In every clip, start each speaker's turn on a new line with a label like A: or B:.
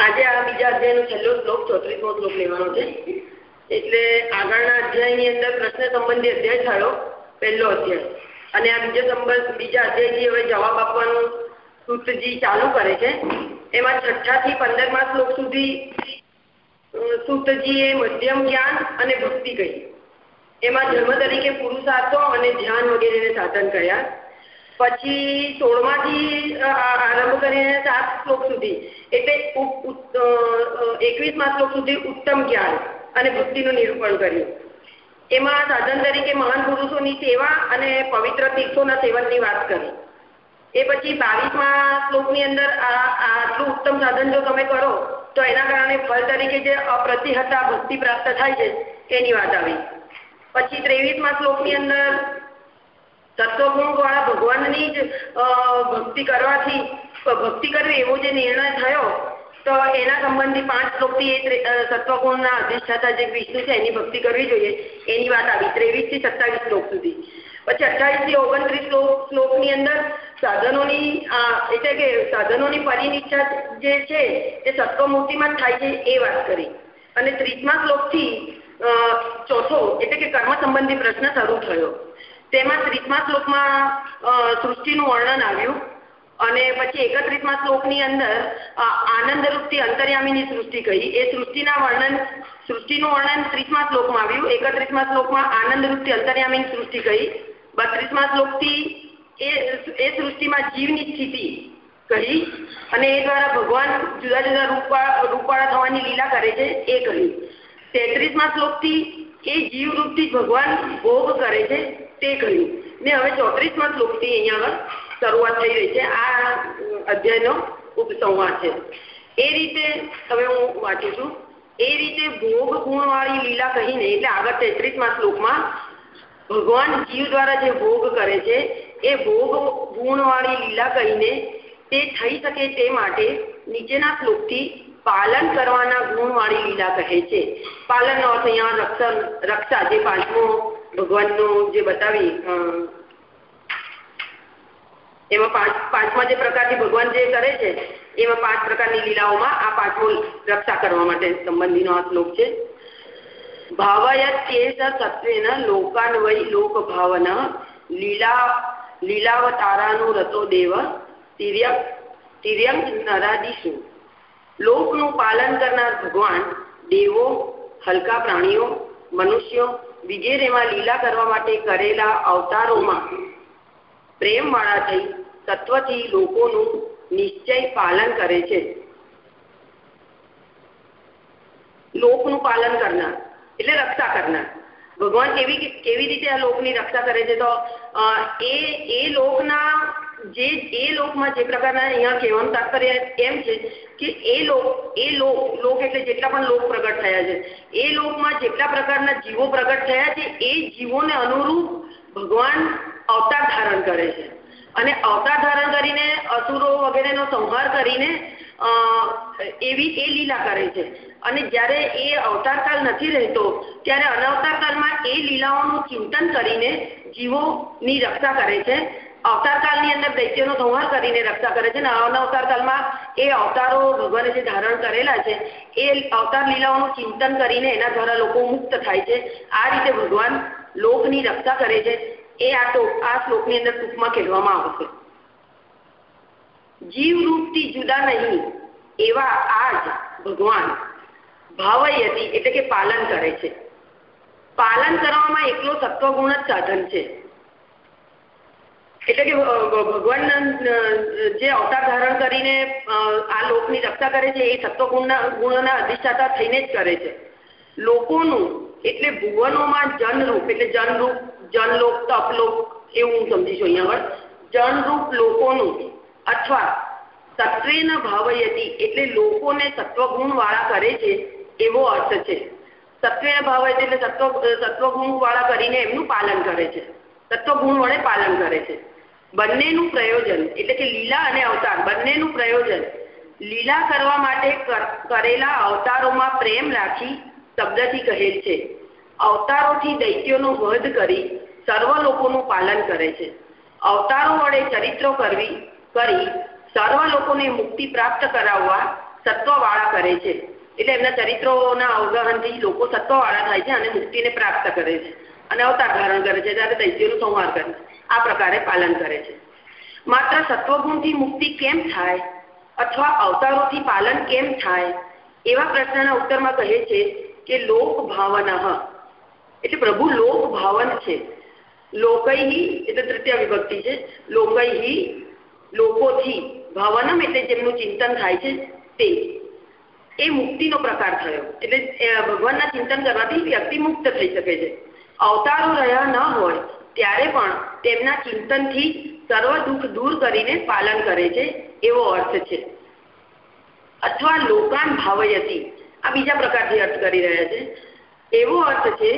A: આજે આ બીજા અધ્યાયનો છેલ્લો શ્લોક, ચોત્રીસમો શ્લોક લેવાનો છે. એટલે આગળના અધ્યાયની અંદર પ્રશ્ન સંબંધી અધ્યાય થયો પહેલો અધ્યાય. અને આ બીજો સંબંધ, બીજા અધ્યાયથી હવે જવાબ આપવાનું સૂત્રજી ચાલુ કરે છે. એમાં છઠ્ઠા થી પંદરમા શ્લોક સુધી સૂતજીએ મધ્યમ જ્ઞાન અને ભક્તિ કહી. એમાં ધર્મ તરીકે પુરુષાર્થો અને ધ્યાન વગેરેને સાધન કર્યા. પછી સોળમાંથી આરંભ કરીને સાત શ્લોક સુધી, એટલે એકવીસમા શ્લોક સુધી ઉત્તમ જ્ઞાન અને ભક્તિનું નિરૂપણ કર્યું. એમાં સાધન તરીકે મહાન પુરુષોની સેવા અને પવિત્ર તીર્થોના સેવનની વાત કરી. એ પછી બાવીસમા શ્લોકની અંદર આટલું ઉત્તમ સાધન જો તમે કરો, તો એના કારણે ફળ તરીકે જે અપ્રતિહતા ભક્તિ પ્રાપ્ત થાય છે, એની વાત આવી. પછી ત્રેવીસમા શ્લોકની અંદર તત્વગુણ વાળા ભગવાનની જ ભક્તિ કરવાથી ભક્તિ કરવી એવો જે નિર્ણય થયો, તો એના સંબંધી પાંચ શ્લોકથી એ સત્વગુણના અધિષ્ઠાતા જે વિષ્ણુ છે એની ભક્તિ કરવી જોઈએ. એની વાત આવી. ત્રેવીસથી સત્તાવીસ શ્લોક સુધી. પછી અઠ્ઠાવીસથી ઓગણત્રીસ શ્લોક, શ્લોકની અંદર સાધનોની એટલે કે સાધનોની પરિનિચ્છા જે છે એ સત્વમૂર્તિમાં જ થાય છે એ વાત કરી. અને ત્રીસમા શ્લોકથી ચોથો એટલે કે કર્મ સંબંધી પ્રશ્ન શરૂ થયો. તેમાં ત્રીસમા શ્લોકમાં સૃષ્ટિનું વર્ણન આવ્યું અને પછી એકત્રીસમા શ્લોકની અંદર આનંદરૂપથી અંતર્યામીની સૃષ્ટિ કહી. એ સૃષ્ટિના વર્ણન, સૃષ્ટિનું વર્ણન ત્રીસમા શ્લોકમાં આવ્યું. એકત્રીસમા શ્લોકમાં આનંદરૂપથી અંતર્યામીની સૃષ્ટિ કહી. બત્રીસમા શ્લોકથી એ એ સૃષ્ટિમાં જીવની સ્થિતિ કહી અને એ દ્વારા ભગવાન જુદા જુદા રૂપવાળા રૂપવાળા થવાની લીલા કરે છે, એ કહ્યું તેત્રીસમા શ્લોકથી એ જીવરૂપથી ભગવાન ભોગ કરે છે તે કહ્યું ને હવે ચોત્રીસમાં શ્લોકથી અહીંયા આગળ શરૂઆત થઈ રહી છે. આ અધ્યાયનો ઉપસંહાર છે. એ રીતે હવે હું વાંચું છું. એ રીતે ભોગ ગુણવાળી લીલા કહીને, એટલે આગળ તેત્રીસમાં શ્લોકમાં, ભગવાન જીવ દ્વારા જે ભોગ કરે છે, એ ભોગ ગુણવાળી લીલા કહીને તે થઈ શકે તે માટે નીચેના શ્લોકથી પાલન કરવાના ગુણવાળી લીલા કહે છે. પાલનનો અર્થ અહીંયા રક્ષણ, રક્ષા, જે પાંચમો ભગવાનનું જે બતાવી એમાં પાંચ, પાંચમા જે પ્રકારની ભગવાન જે કરે છે, એમાં પાંચ પ્રકારની લીલાઓમાં આ પાંચમો રક્ષા કરવા માટે સંબંધીનો આ શ્લોક છે. ભાવયત કેશ સત્વેન લોકાન્વય લોક ભાવન લીલા, લીલાવતારાનું રતો દેવ તિર્યક તિર્યંક નરાદિશુ. લોકનું પાલન કરનાર ભગવાન દેવો, હલકા પ્રાણીઓ, મનુષ્યો વિગેરેમાં લીલા કરવા માટે કરેલા અવતારોમાં પ્રેમવાળા થઈ તત્વથી લોકોનું નિશ્ચય પાલન કરે છે. લોકનું પાલન કરનાર, એટલે રક્ષા કરનાર. ભગવાન કેવી કેવી રીતે આ લોકની રક્ષા કરે છે? તો એ એ લોકના જે એ લોકમાં જે પ્રકારના અહીંયા કહેવાનું તાત્પર્ય એમ છે કે એ લોક એ લોક લોક એટલે જેટલા પણ લોક પ્રગટ થયા છે, એ લોકમાં જેટલા પ્રકારના જીવો પ્રગટ થયા છે, એ જીવોને અનુરૂપ ભગવાન અવતાર ધારણ કરે છે. અને અવતાર ધારણ કરીને, અસુરો વગેરેનો સંહાર કરીને એવી એ લીલા કરે છે. અને જ્યારે એ અવતારકાલ નથી રહેતો, ત્યારે અનવતારકાલમાં એ લીલાઓનું ચિંતન કરીને જીવોની રક્ષા કરે છે. અવતારકાળની અંદર દૈત્યનો સંહાર કરીને રક્ષા કરે છે ને અવતારકાળમાં એ અવતારો ભગવાને જે ધારણ કરેલા છે, એ અવતાર લીલાઓનું ચિંતન કરીને એના દ્વારા લોકો મુક્ત થાય છે. આ રીતે ભગવાન લોકની રક્ષા કરે છે. એ આ તો આ શ્લોકની અંદર ટૂંકમાં કહેવામાં આવશે જીવરૂપથી જુદા નહીં એવા આ જ ભગવાન ભાવયતી એટલે કે પાલન કરે છે. પાલન કરવામાં એકલો સત્વગુણ જ સાધન છે. એટલે કે ભગવાન જે અવતાર ધારણ કરીને આ લોકની રક્ષા કરે છે, એ સત્વગુણના, ગુણના અધિષ્ઠાતા થઈને જ કરે છે. લોકોનું, એટલે ભુવનોમાં જનરૂપ, એટલે જનરૂપ, જનલોક, તપલોક, એવું હું સમજી છું અહીંયા આગળ. જનરૂપ લોકોનું, અથવા સત્વેન ભાવયતી, એટલે લોકોને સત્વગુણ વાળા કરે છે, એવો અર્થ છે. સત્વેન ભાવયતી, એટલે સત્વ સત્વગુણ વાળા કરીને એમનું પાલન કરે છે. સત્વગુણ વડે પાલન કરે છે. બંનેનું પ્રયોજન, એટલે કે લીલા અને અવતાર, બંનેનું પ્રયોજન. લીલા કરવા માટે કરેલા અવતારોમાં પ્રેમ રાખી શબ્દથી કહે છે. અવતારોથી દૈત્યોનો વધ કરી સર્વ લોકોનું પાલન કરે છે. અવતારો વડે ચરિત્રો કરવી, કરી સર્વ લોકોને મુક્તિ પ્રાપ્ત કરાવવા સત્વવાળા કરે છે. એટલે એમના ચરિત્રોના અવગહનથી લોકો સત્વવાળા થાય છે અને મુક્તિને પ્રાપ્ત કરે છે અને અવતાર ધારણ કરે છે. ત્યારે દૈત્યોનું સંહાર કરે છે. આ પ્રકારે પાલન કરે છે. માત્ર સત્વગુણથી મુક્તિ કેમ થાય? અથવા અવતારોથી પાલન કેમ થાય? એવા પ્રશ્નના ઉત્તરમાં કહે છે કે લોક ભાવના. એટલે પ્રભુ લોક ભાવન છે. લોકૈહી એટલે તૃતીય વિભક્તિ છે. લોકૈહી લોકોથી ભાવનમ એટલે જેમનું ચિંતન થાય છે તે. એ મુક્તિનો પ્રકાર થયો. એટલે ભગવાનના ચિંતન કરવાથી વ્યક્તિ મુક્ત થઈ શકે છે. અવતારો રહ્યા ન હોય ત્યારે પણ તેમના ચિંતનથી સર્વ દુઃખ દૂર કરીને પાલન કરે છે, એવો અર્થ છે. અથવા લોકાન ભાવયતી આ બીજા પ્રકારથી અર્થ કરી રહ્યા છે. એવો અર્થ છે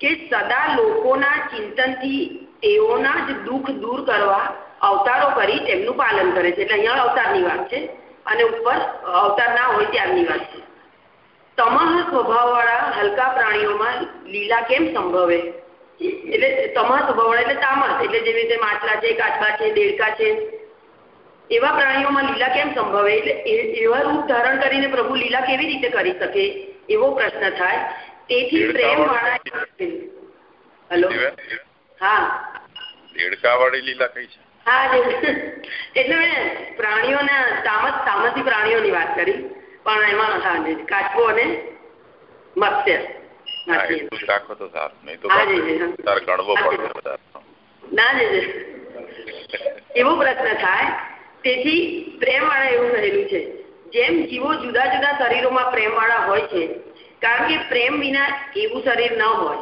A: કે સદા લોકોના ચિંતનથી તેઓના જ દુઃખ દૂર કરવા અવતારો કરી તેમનું પાલન કરે છે. એટલે અહીંયા અવતારની વાત છે અને ઉપર અવતાર ના હોય ત્યારની વાત છે. તમાહ સ્વભાવવાળા હલકા પ્રાણીઓમાં લીલા કેમ સંભવે? એટલે સ્વભાવવાળા એટલે તામસ. એટલે જેવી રીતે માછલા છે કાચબા છે દેડકા છે. એવા પ્રાણીઓમાં લીલા કેમ સંભવે? એટલે એવા રૂપ ધારણ કરીને પ્રભુ લીલા કેવી રીતે કરી શકે? એવો પ્રશ્ન થાય. તેથી પ્રેમ વાળા હલો? હા.
B: દેડકાવાળી લીલા કઈ છે?
A: હા એટલે મેં પ્રાણીઓના તામસ તામસી પ્રાણીઓની વાત કરી. પણ એમાં કાચબો અને મત્સ્ય.
B: રાખો તો સારું નહીં તો તારે ગણવો પડે
A: ના જ. એવો પ્રશ્ન થાય. તેથી પ્રેમવાળા એવું કહેલું છે. જેમ જીવો જુદા જુદા શરીરોમાં પ્રેમવાળા હોય છે કારણ કે પ્રેમ વિના એવું શરીર ન હોય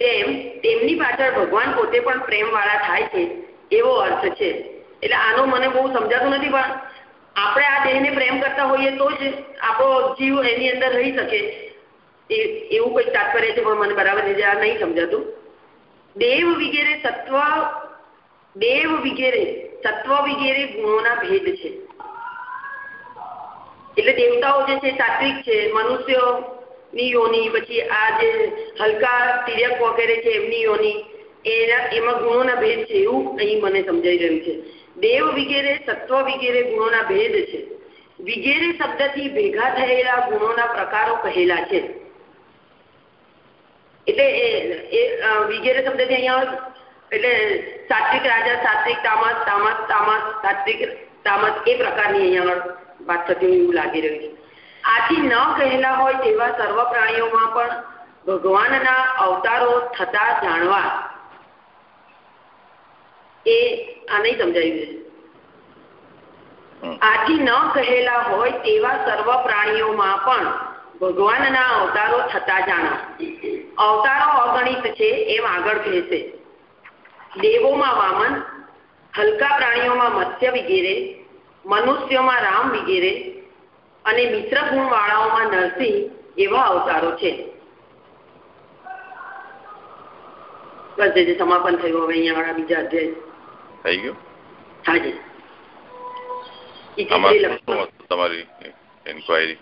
A: તેમ તેમની પાછળ ભગવાન પોતે પણ પ્રેમવાળા થાય છે એવો અર્થ છે. એટલે આનો મને બહુ સમજાતું નથી પણ આપણે આ દેહને પ્રેમ કરતા હોઈએ તો જ આપણો જીવ એની અંદર રહી શકે. એવું કંઈક તાત્પર્ય છે પણ મને બરાબર રીતે આ નહીં સમજાતું. દેવ વગેરે સત્વ દેવ વગેરે સત્વ વગેરે ગુણોના ભેદ છે. એટલે દેવતાઓ જે છે સાત્વિક છે મનુષ્યો ની યોની, પછી આ જે હલકા તિર્યક વગેરે છે એમની યોની, એના, એમાં ગુણોના ભેદ છે એવું અહીં મને સમજાઈ રહ્યું છે. દેવ વગેરે સત્વ વગેરે ગુણોના ભેદ છે. વિગેરે શબ્દથી ભેગા થયેલા ગુણોના પ્રકારો કહેલા છે. એટલે એ વિગેરે શબ્દથી અહીંયા એટલે સાત્વિક રાજા સાત્વિક તામસ તામસ તામસ સાત્વિક તામસ એ પ્રકારની અહીંયા વાત થતી એવું લાગી રહ્યું છે. આથી ન કહેલા હોય તેવા સર્વ પ્રાણીઓમાં પણ ભગવાનના અવતારો થતા જાણવા એ આ નહીં સમજાયું છે. આથી ન કહેલા હોય તેવા સર્વ પ્રાણીઓમાં પણ ભગવાનના અવતારો થતા જાણા. અવતારો અગણિત છે એમ આગળ કહેશે. દેવોમાં વામન હલકા પ્રાણીઓમાં મત્સ્ય વગેરે મનુષ્યોમાં રામ વગેરે અને મિત્ર ગુણવાળાઓમાં નરસિંહ એવા અવતારો છે. બસ જે સમાપન થયું હવે અહીંયા વાળા બીજા અધ્યાય.
B: થઈ ગયું?
A: હાજી
B: તમારી ઇન્ક્વાયરી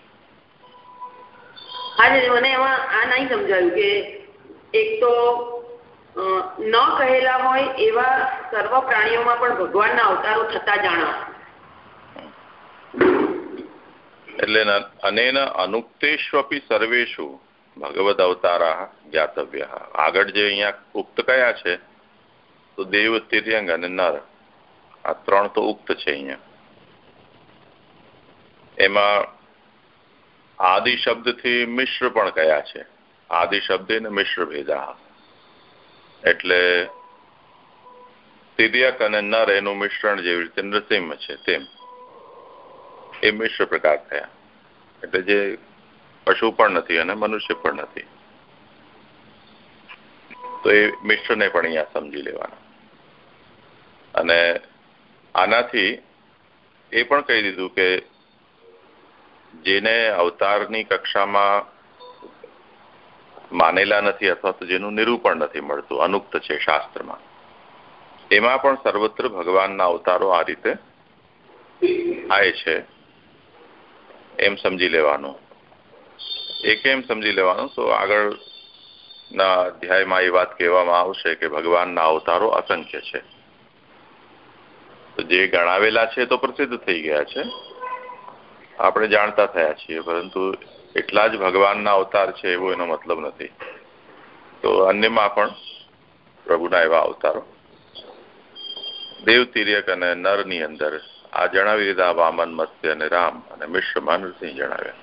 A: હાજી મને એમાં આ નહીં સમજાયું કે એક તો ન કહેલા હોય એવા સર્વ પ્રાણીઓમાં પણ ભગવાનના અવતારો થતા જાણવા.
B: એટલે અનેન અનુક્તેષ્વપી સર્વેશુ ભગવદ અવતારા જ્ઞાતવ્ય. આગળ જે અહીંયા ઉક્ત કયા છે, તો દેવ, તિર્યંગ અને નર. આ ત્રણ તો ઉક્ત છે અહીંયા. એમાં આદિ શબ્દથી મિશ્ર પણ કયા છે? આદિ શબ્દ ને મિશ્ર ભેદા. એટલે તિર્યક અને નર એનું મિશ્રણ જેવી રીતે નૃસિંહ છે, તેમ. એ મિશ્ર પ્રકાર થયા. એટલે જે પશુ પણ નથી અને મનુષ્ય પણ નથી. તો એ મિશ્રને પણ અહીંયા સમજી લેવાના. અને આનાથી એ પણ કહી દીધું કે જેને અવતારની કક્ષામાં માનેલા નથી અથવા તો જેનું નિરૂપણ નથી મળતું, અનુક્ત છે શાસ્ત્રમાં. એમાં પણ સર્વત્ર ભગવાનના અવતારો આ રીતે થાય છે. એમ સમજી લેવાનું. એ કેમ સમજી લેવાનું, તો આગળના અધ્યાયમાં એ વાત કહેવામાં આવશે કે ભગવાનના અવતારો અસંખ્ય છે. જે ગણાવેલા છે તો પ્રસિદ્ધ થઈ ગયા છે. આપણે જાણતા થયા છીએ, પરંતુ એટલા જ ભગવાનના અવતાર છે એવો એનો મતલબ નથી. તો અન્યમાં પણ પ્રભુના એવા અવતારો. દેવ તિર્યક અને નરની અંદર આ જણાવી દીધા વામન, મત્સ્ય અને રામ અને મિશ્ર માનસિંહ જણાવ્યા.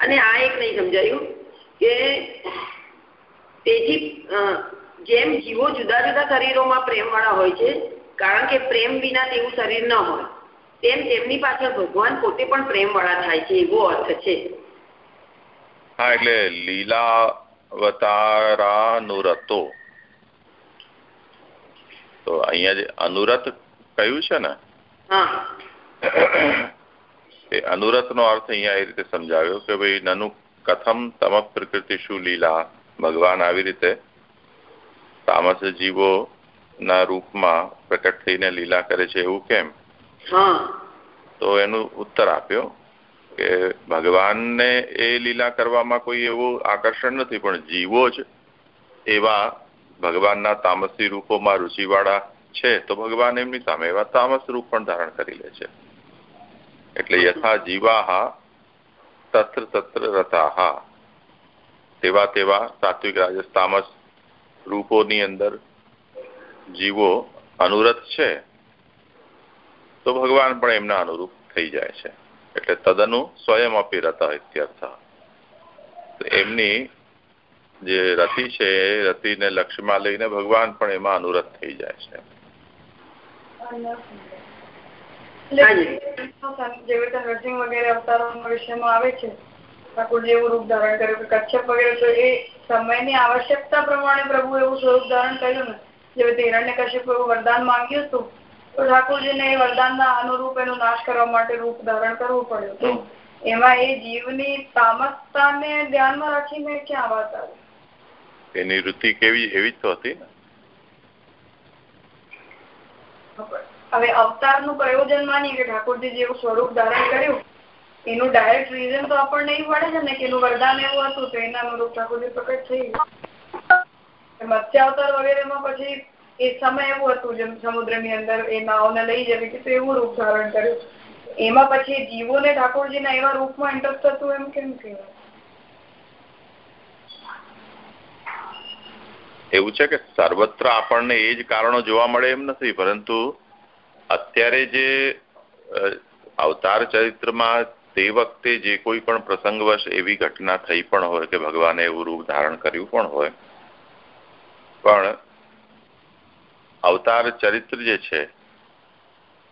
A: અને આ એક નહીં સમજાયું કે તેથી જેમ જીવો જુદા જુદા શરીરોમાં પ્રેમવાળા હોય છે કારણ કે પ્રેમ વિના તેવું શરીર ન હોય તેમ તેમની પાછળ ભગવાન પોતે પણ પ્રેમવાળા થાય છે એવો અર્થ છે.
B: હા એટલે લીલાવતારાનુરતો તો અહીંયા જે અનુરત કહ્યું છે ને
A: હા.
B: એ અનુરતનો અર્થ અહીંયા એ રીતે સમજાવ્યો કે ભાઈ નનુ કથમ તમ પ્રકૃતિ શું લીલા. ભગવાન આવી રીતે તામસ જીવો ના રૂપમાં પ્રકટ થઈને લીલા કરે છે એવું કેમ? તો એનું ઉત્તર આપ્યો કે ભગવાનને એ લીલા કરવામાં કોઈ એવું આકર્ષણ નથી પણ જીવો જ એવા ભગવાનના તામસી રૂપોમાં રુચિવાળા છે. તો ભગવાન એમની સામે એવા તામસ રૂપ પણ ધારણ કરી લે છે. એટલે યથા જીવાહા તત્ર તત્ર રથાહા તેવા તેવા સાત્વિક રાજસ તામસ રૂપોની અંદર જીવો અનુરત છે, તો ભગવાન પણ એમના અનુરૂપ થઈ જાય છે. એટલે તદનુ સ્વયં અપી રતા ઇત્યર્થ એમની જે રતિ છે, એ રતિને લક્ષ્યમાં લઈને ભગવાન પણ એમાં અનુરત થઈ જાય છે.
C: જેવી રીતે નરસિંહ વગેરે અવતારોના વિષયમાં આવે છે ઠાકોર જેવું રૂપ ધારણ કર્યું કચ્છપ વગેરે તો એ સમયની આવશ્યકતા પ્રમાણે પ્રભુ એવું સ્વરૂપ ધારણ કર્યું ને જેવી રીતે હિરણ્ય કશ્યપ એવું વરદાન માંગ્યું હતું તો ઠાકોરજીને એ વરદાનના અનુરૂપ એનો નાશ કરવા માટે રૂપ ધારણ કરવું પડ્યું એમાં એ જીવની તામસતાને ધ્યાનમાં રાખીને ક્યાં વાત આવી?
B: એની વૃત્તિ કેવી એવી જ તો હતી ને.
C: હવે અવતારનું પ્રયોજન કે ઠાકોરજી જેવું સ્વરૂપ ધારણ કર્યું એનું ડાયરેક્ટ રીઝન તો આપણને એ પડે છે ને કે એનું વરદાન એવું હતું તો એના અનુરૂપ ઠાકોરજી પ્રકટ થઈ મત્સ્ય અવતાર વગેરેમાં પછી એ સમય એવું હતું જેમ સમુદ્રની અંદર એ નાવને લઈ જવી કે એવું રૂપ ધારણ કર્યું. એમાં પછી જીવોને ઠાકોરજીના એવા રૂપમાં ઇન્ટરેસ્ટ થતું એમ કેમ કહેવાય?
B: એવું છે કે સર્વત્ર આપણને એ જ કારણો જોવા મળે એમ નથી, પરંતુ અત્યારે જે અવતાર ચરિત્રમાં તે વખતે જે કોઈ પણ પ્રસંગવશ એવી ઘટના થઈ પણ હોય કે ભગવાને એવું રૂપ ધારણ કર્યું પણ હોય. પણ અવતાર ચરિત્ર જે છે,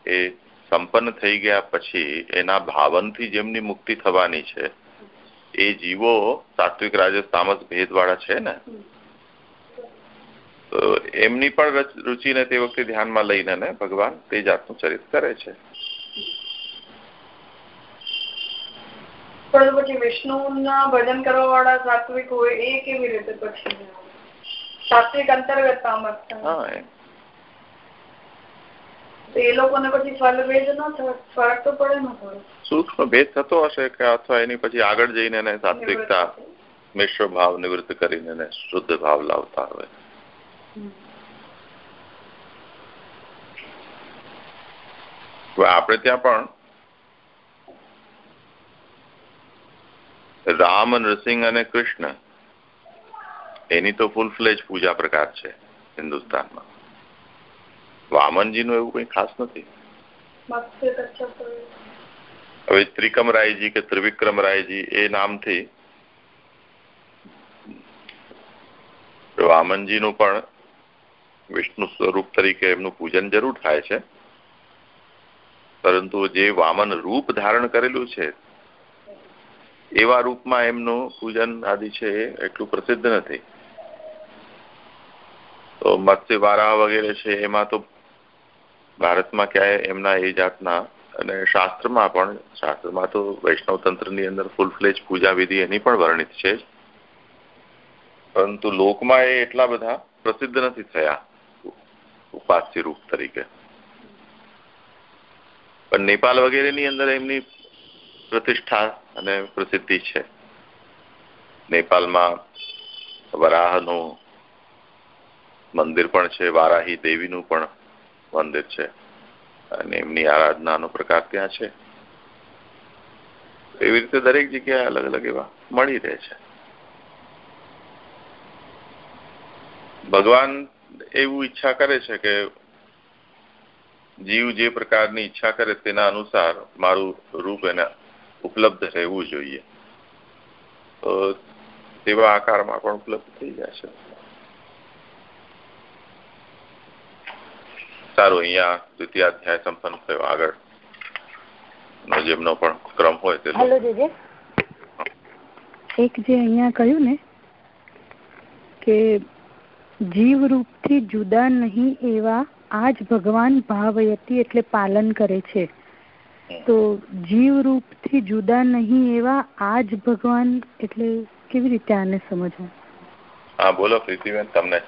B: એ સંપન્ન થઈ ગયા પછી એના ભાવનથી જેમની મુક્તિ થવાની છે, એ જીવો સાત્વિક રાજસ તામસ ભેદવાળા છે ને? તો એમની પણ રુચિને તે વખતે ધ્યાનમાં લઈને ભગવાન તે જાતનું ચરિત્ર કરે છે.
C: પણ પછી વિષ્ણુના ભજન કરવા વાળા સાત્વિક હોય એ કેવી રીતે પછી? સાત્વિક અંતર્ગત તામસ એ લોકોને પછી ફલ ભેદ ન ફરક તો પડે ન પડે.
B: સૂક્ષ્મ ભેદ થતો હશે કે અથવા એની પછી આગળ જઈને સાત્વિકતા મિશ્ર ભાવ નિવૃત્ત કરીને શુદ્ધ ભાવ લાવતા હોય. આપણે ત્યાં પણ રામ નરસિંહ અને કૃષ્ણ. એની તો ફૂલ ફ્લેજ પૂજા પ્રકાર છે હિન્દુસ્તાનમાં. વામનજીનું એવું કઈ ખાસ નથી. હવે ત્રિકમરાયજી કે ત્રિવિક્રમરાયજી એ નામથી વામનજીનું પણ વિષ્ણુ સ્વરૂપ તરીકે એમનું પૂજન જરૂર થાય છે. પરંતુ જે વામન રૂપ ધારણ કરેલું છે એવા રૂપમાં એમનું પૂજન આદિ છે એટલું પ્રસિદ્ધ નથી. તો મત્સ્ય વારા વગેરે છે, એમાં તો ભારતમાં ક્યાંય એમના એ જાતના અને શાસ્ત્રમાં પણ, શાસ્ત્રમાં તો વૈષ્ણવ તંત્રની અંદર ફૂલ ફ્લેજ પૂજા વિધિ એની પણ વર્ણિત છે પરંતુ લોકમાં એ એટલા બધા પ્રસિદ્ધ નથી થયા, ઉપાસ્ય રૂપ તરીકે. પણ નેપાલ વગેરેની અંદર એમની પ્રતિષ્ઠા અને પ્રસિદ્ધિ છે. નેપાલમાં વરાહનું મંદિર પણ છે, વારાહી દેવીનું પણ મંદિર છે. અને એમની આરાધનાનો પ્રકાર ત્યાં છે. એવી રીતે દરેક જગ્યાએ અલગ અલગ એવા મળી રહે છે. ભગવાન એવું ઈચ્છા કરે છે કે જીવ જે પ્રકારની ઈચ્છા કરે તેના અનુસાર મારું રૂપ એને ઉપલબ્ધ રહેવું જોઈએ. તો તેવા આકારમાં પણ ઉપલબ્ધ થઈ છે. સારું અહીંયા દ્વિતીય અધ્યાય સંપન્ન થયો. આગળ જેમનો પણ ક્રમ હોય તે
D: હેલો જેજે. એક જે અહીંયા કહ્યું ને કે જીવ રૂપથી જુદા નહીં એવા આજ ભગવાન ભાવયતી એટલે પાલન કરે છે. તો જીવ રૂપથી જુદા નહીં એવા આજ ભગવાન એટલે કેવી રીતે આને સમજવું?
B: હા બોલો પ્રીતિબેન તમને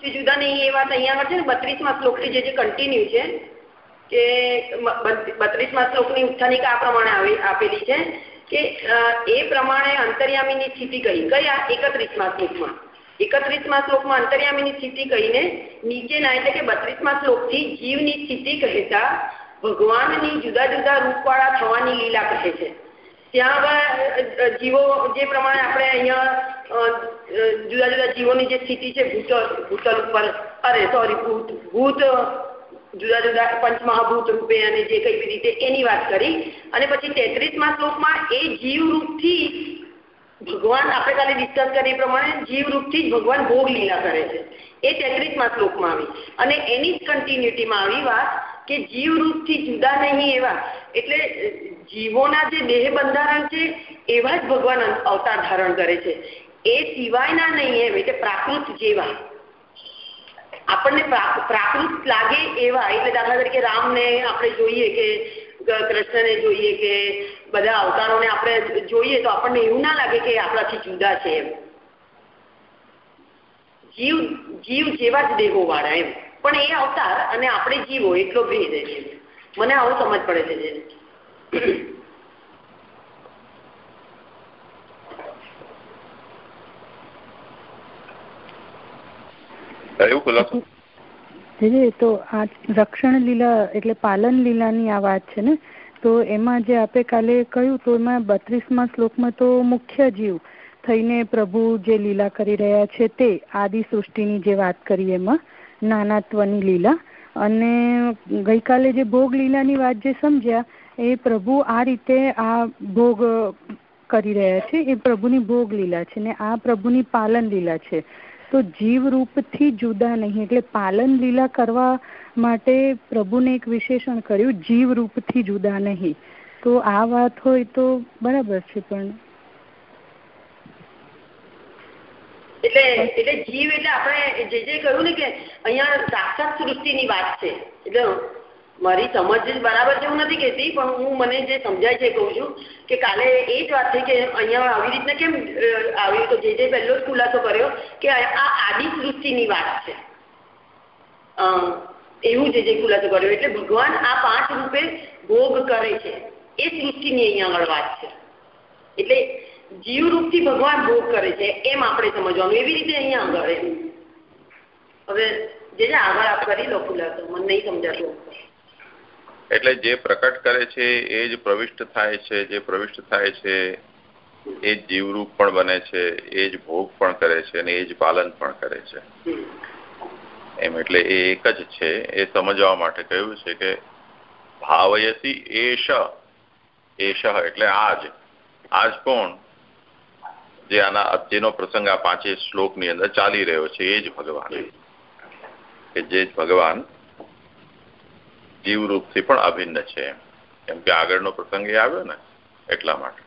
B: છે
A: જુદા નહીં એ વાત અહીંયા આગળ છે ને બત્રીસમાં શ્લોકથી જે જે કન્ટિન્યુ છે કે બત્રીસમાં શ્લોકની ઉત્થાનિકા આ પ્રમાણે આવી આપેલી છે કે એ પ્રમાણે અંતર્યામીની સ્થિતિ કહી કયા? એકત્રીસમાં શ્લોકમાં. એકત્રીસમાં શ્લોકમાં અંતર્યામીની સ્થિતિ કહીને નીચેના એટલે કે બત્રીસમાં શ્લોકથી જીવની સ્થિતિ કહેતા ભગવાનની જુદા જુદા રૂપવાળા થવાની લીલા કહે છે. ત્યાં આગળ જીવો જે પ્રમાણે આપણે અહીંયા જુદા જુદા જીવોની જે સ્થિતિ છે ભૂતલ ભૂતલ ઉપર, અરે સોરી ભૂત ભૂત, જુદા જુદા પંચમહાભૂત રૂપે અને જે કઈ રીતે એની વાત કરી. અને પછી તેત્રીસમાં શ્લોકમાં એ જીવ રૂપથી ભગવાન આપણે કાલે ડિસ્કસ કરીએ પ્રમાણે જીવ રૂપથી જ ભગવાન ભોગ લીલા કરે છે. એ તેત્રીસમાં શ્લોકમાં આવી. અને એની જ કન્ટિન્યુટીમાં આવી વાત કે જીવ રૂપથી જુદા નહીં એવા. એટલે જીવોના જે દેહ બંધારણ છે, એવા જ ભગવાન અવતાર ધારણ કરે છે. એ સિવાયના નહીં એમ, એટલે પ્રાકૃત જેવા. આપણને પ્રાકૃત લાગે એવા. એટલે દાખલા તરીકે રામને આપણે જોઈએ કે કૃષ્ણને જોઈએ કે બધા અવતારોને આપણે જોઈએ તો આપણને એવું ના લાગે કે આપણાથી જુદા છે એમ. જીવ જીવ જેવા જ દેહો વાળા એમ. પણ એ અવતાર અને આપણે જીવો એટલો ભેદ છે. મને આવું સમજ પડે છે.
D: તો આ રક્ષણ લીલા એટલે પાલન લીલાની આ વાત છે ને? તો એમાં જે આપે કાલે કહ્યું તો એમાં બત્રીસમાં શ્લોકમાં તો મુખ્ય જીવ થઈને પ્રભુ જે લીલા કરી રહ્યા છે તે આદિ સૃષ્ટિની જે વાત કરી એમાં, નાનાત્વની લીલા. અને ગઈકાલે જે ભોગ લીલાની વાત જે સમજ્યા, એ પ્રભુ આ રીતે આ ભોગ કરી રહ્યા છે, એ પ્રભુની ભોગ લીલા છે ને આ પ્રભુની પાલન લીલા છે. તો જીવ રૂપથી જુદા નહીં. એટલે પાલન લીલા કરવા માટે પ્રભુને એક વિશેષણ કર્યું જીવ રૂપથી જુદા નહીં. તો આ વાત હોય તો બરાબર છે, પણ
A: એટલે એટલે જીવ એટલે આપણે જે જે કહ્યું ને કે અહીંયા સાક્ષાત સૃષ્ટિની વાત છે. એટલે મારી સમજ બરાબર જેવું નથી કહેતી, પણ હું મને જે સમજાય છે કહું છું કે કાલે એ જ વાત થઈ કે અહીંયા આવી રીતના કેમ આવી તો જે જે પહેલો જ ખુલાસો કર્યો કે આ આદિ સૃષ્ટિની વાત છે. એવું જે જે ખુલાસો કર્યો, એટલે ભગવાન આ પાંચ રૂપે ભોગ કરે છે. એ સૃષ્ટિની અહીંયા આગળ વાત છે. એટલે જીવ રૂપથી ભગવાન ભોગ કરે છે, એમ આપણે સમજવાનું, એવી રીતે અહીંયા આગળ હવે જે આગળ આપ કરી લો ખુલાસો, મને નહીં સમજાતું.
B: એટલે જે પ્રકટ કરે છે, એ જ પ્રવિષ્ટ થાય છે, જે પ્રવિષ્ટ થાય છે, એ જ જીવરૂપ પણ બને છે, એ જ ભોગ પણ કરે છે, અને એ જ પાલન પણ કરે છે. એમ એટલે એ એક જ છે. એ સમજવા માટે કહ્યું છે કે ભાવયસી એશ એશ એટલે આજ. આજ કોણ? જે આના જેનો પ્રસંગ આ પાંચે શ્લોકની અંદર ચાલી રહ્યો છે, એ જ ભગવાન. કે જ ભગવાન જીવરૂપથી પણ અભિન્ન છે કેમ કે આગળનો પ્રસંગ એ આવ્યો ને એટલા માટે.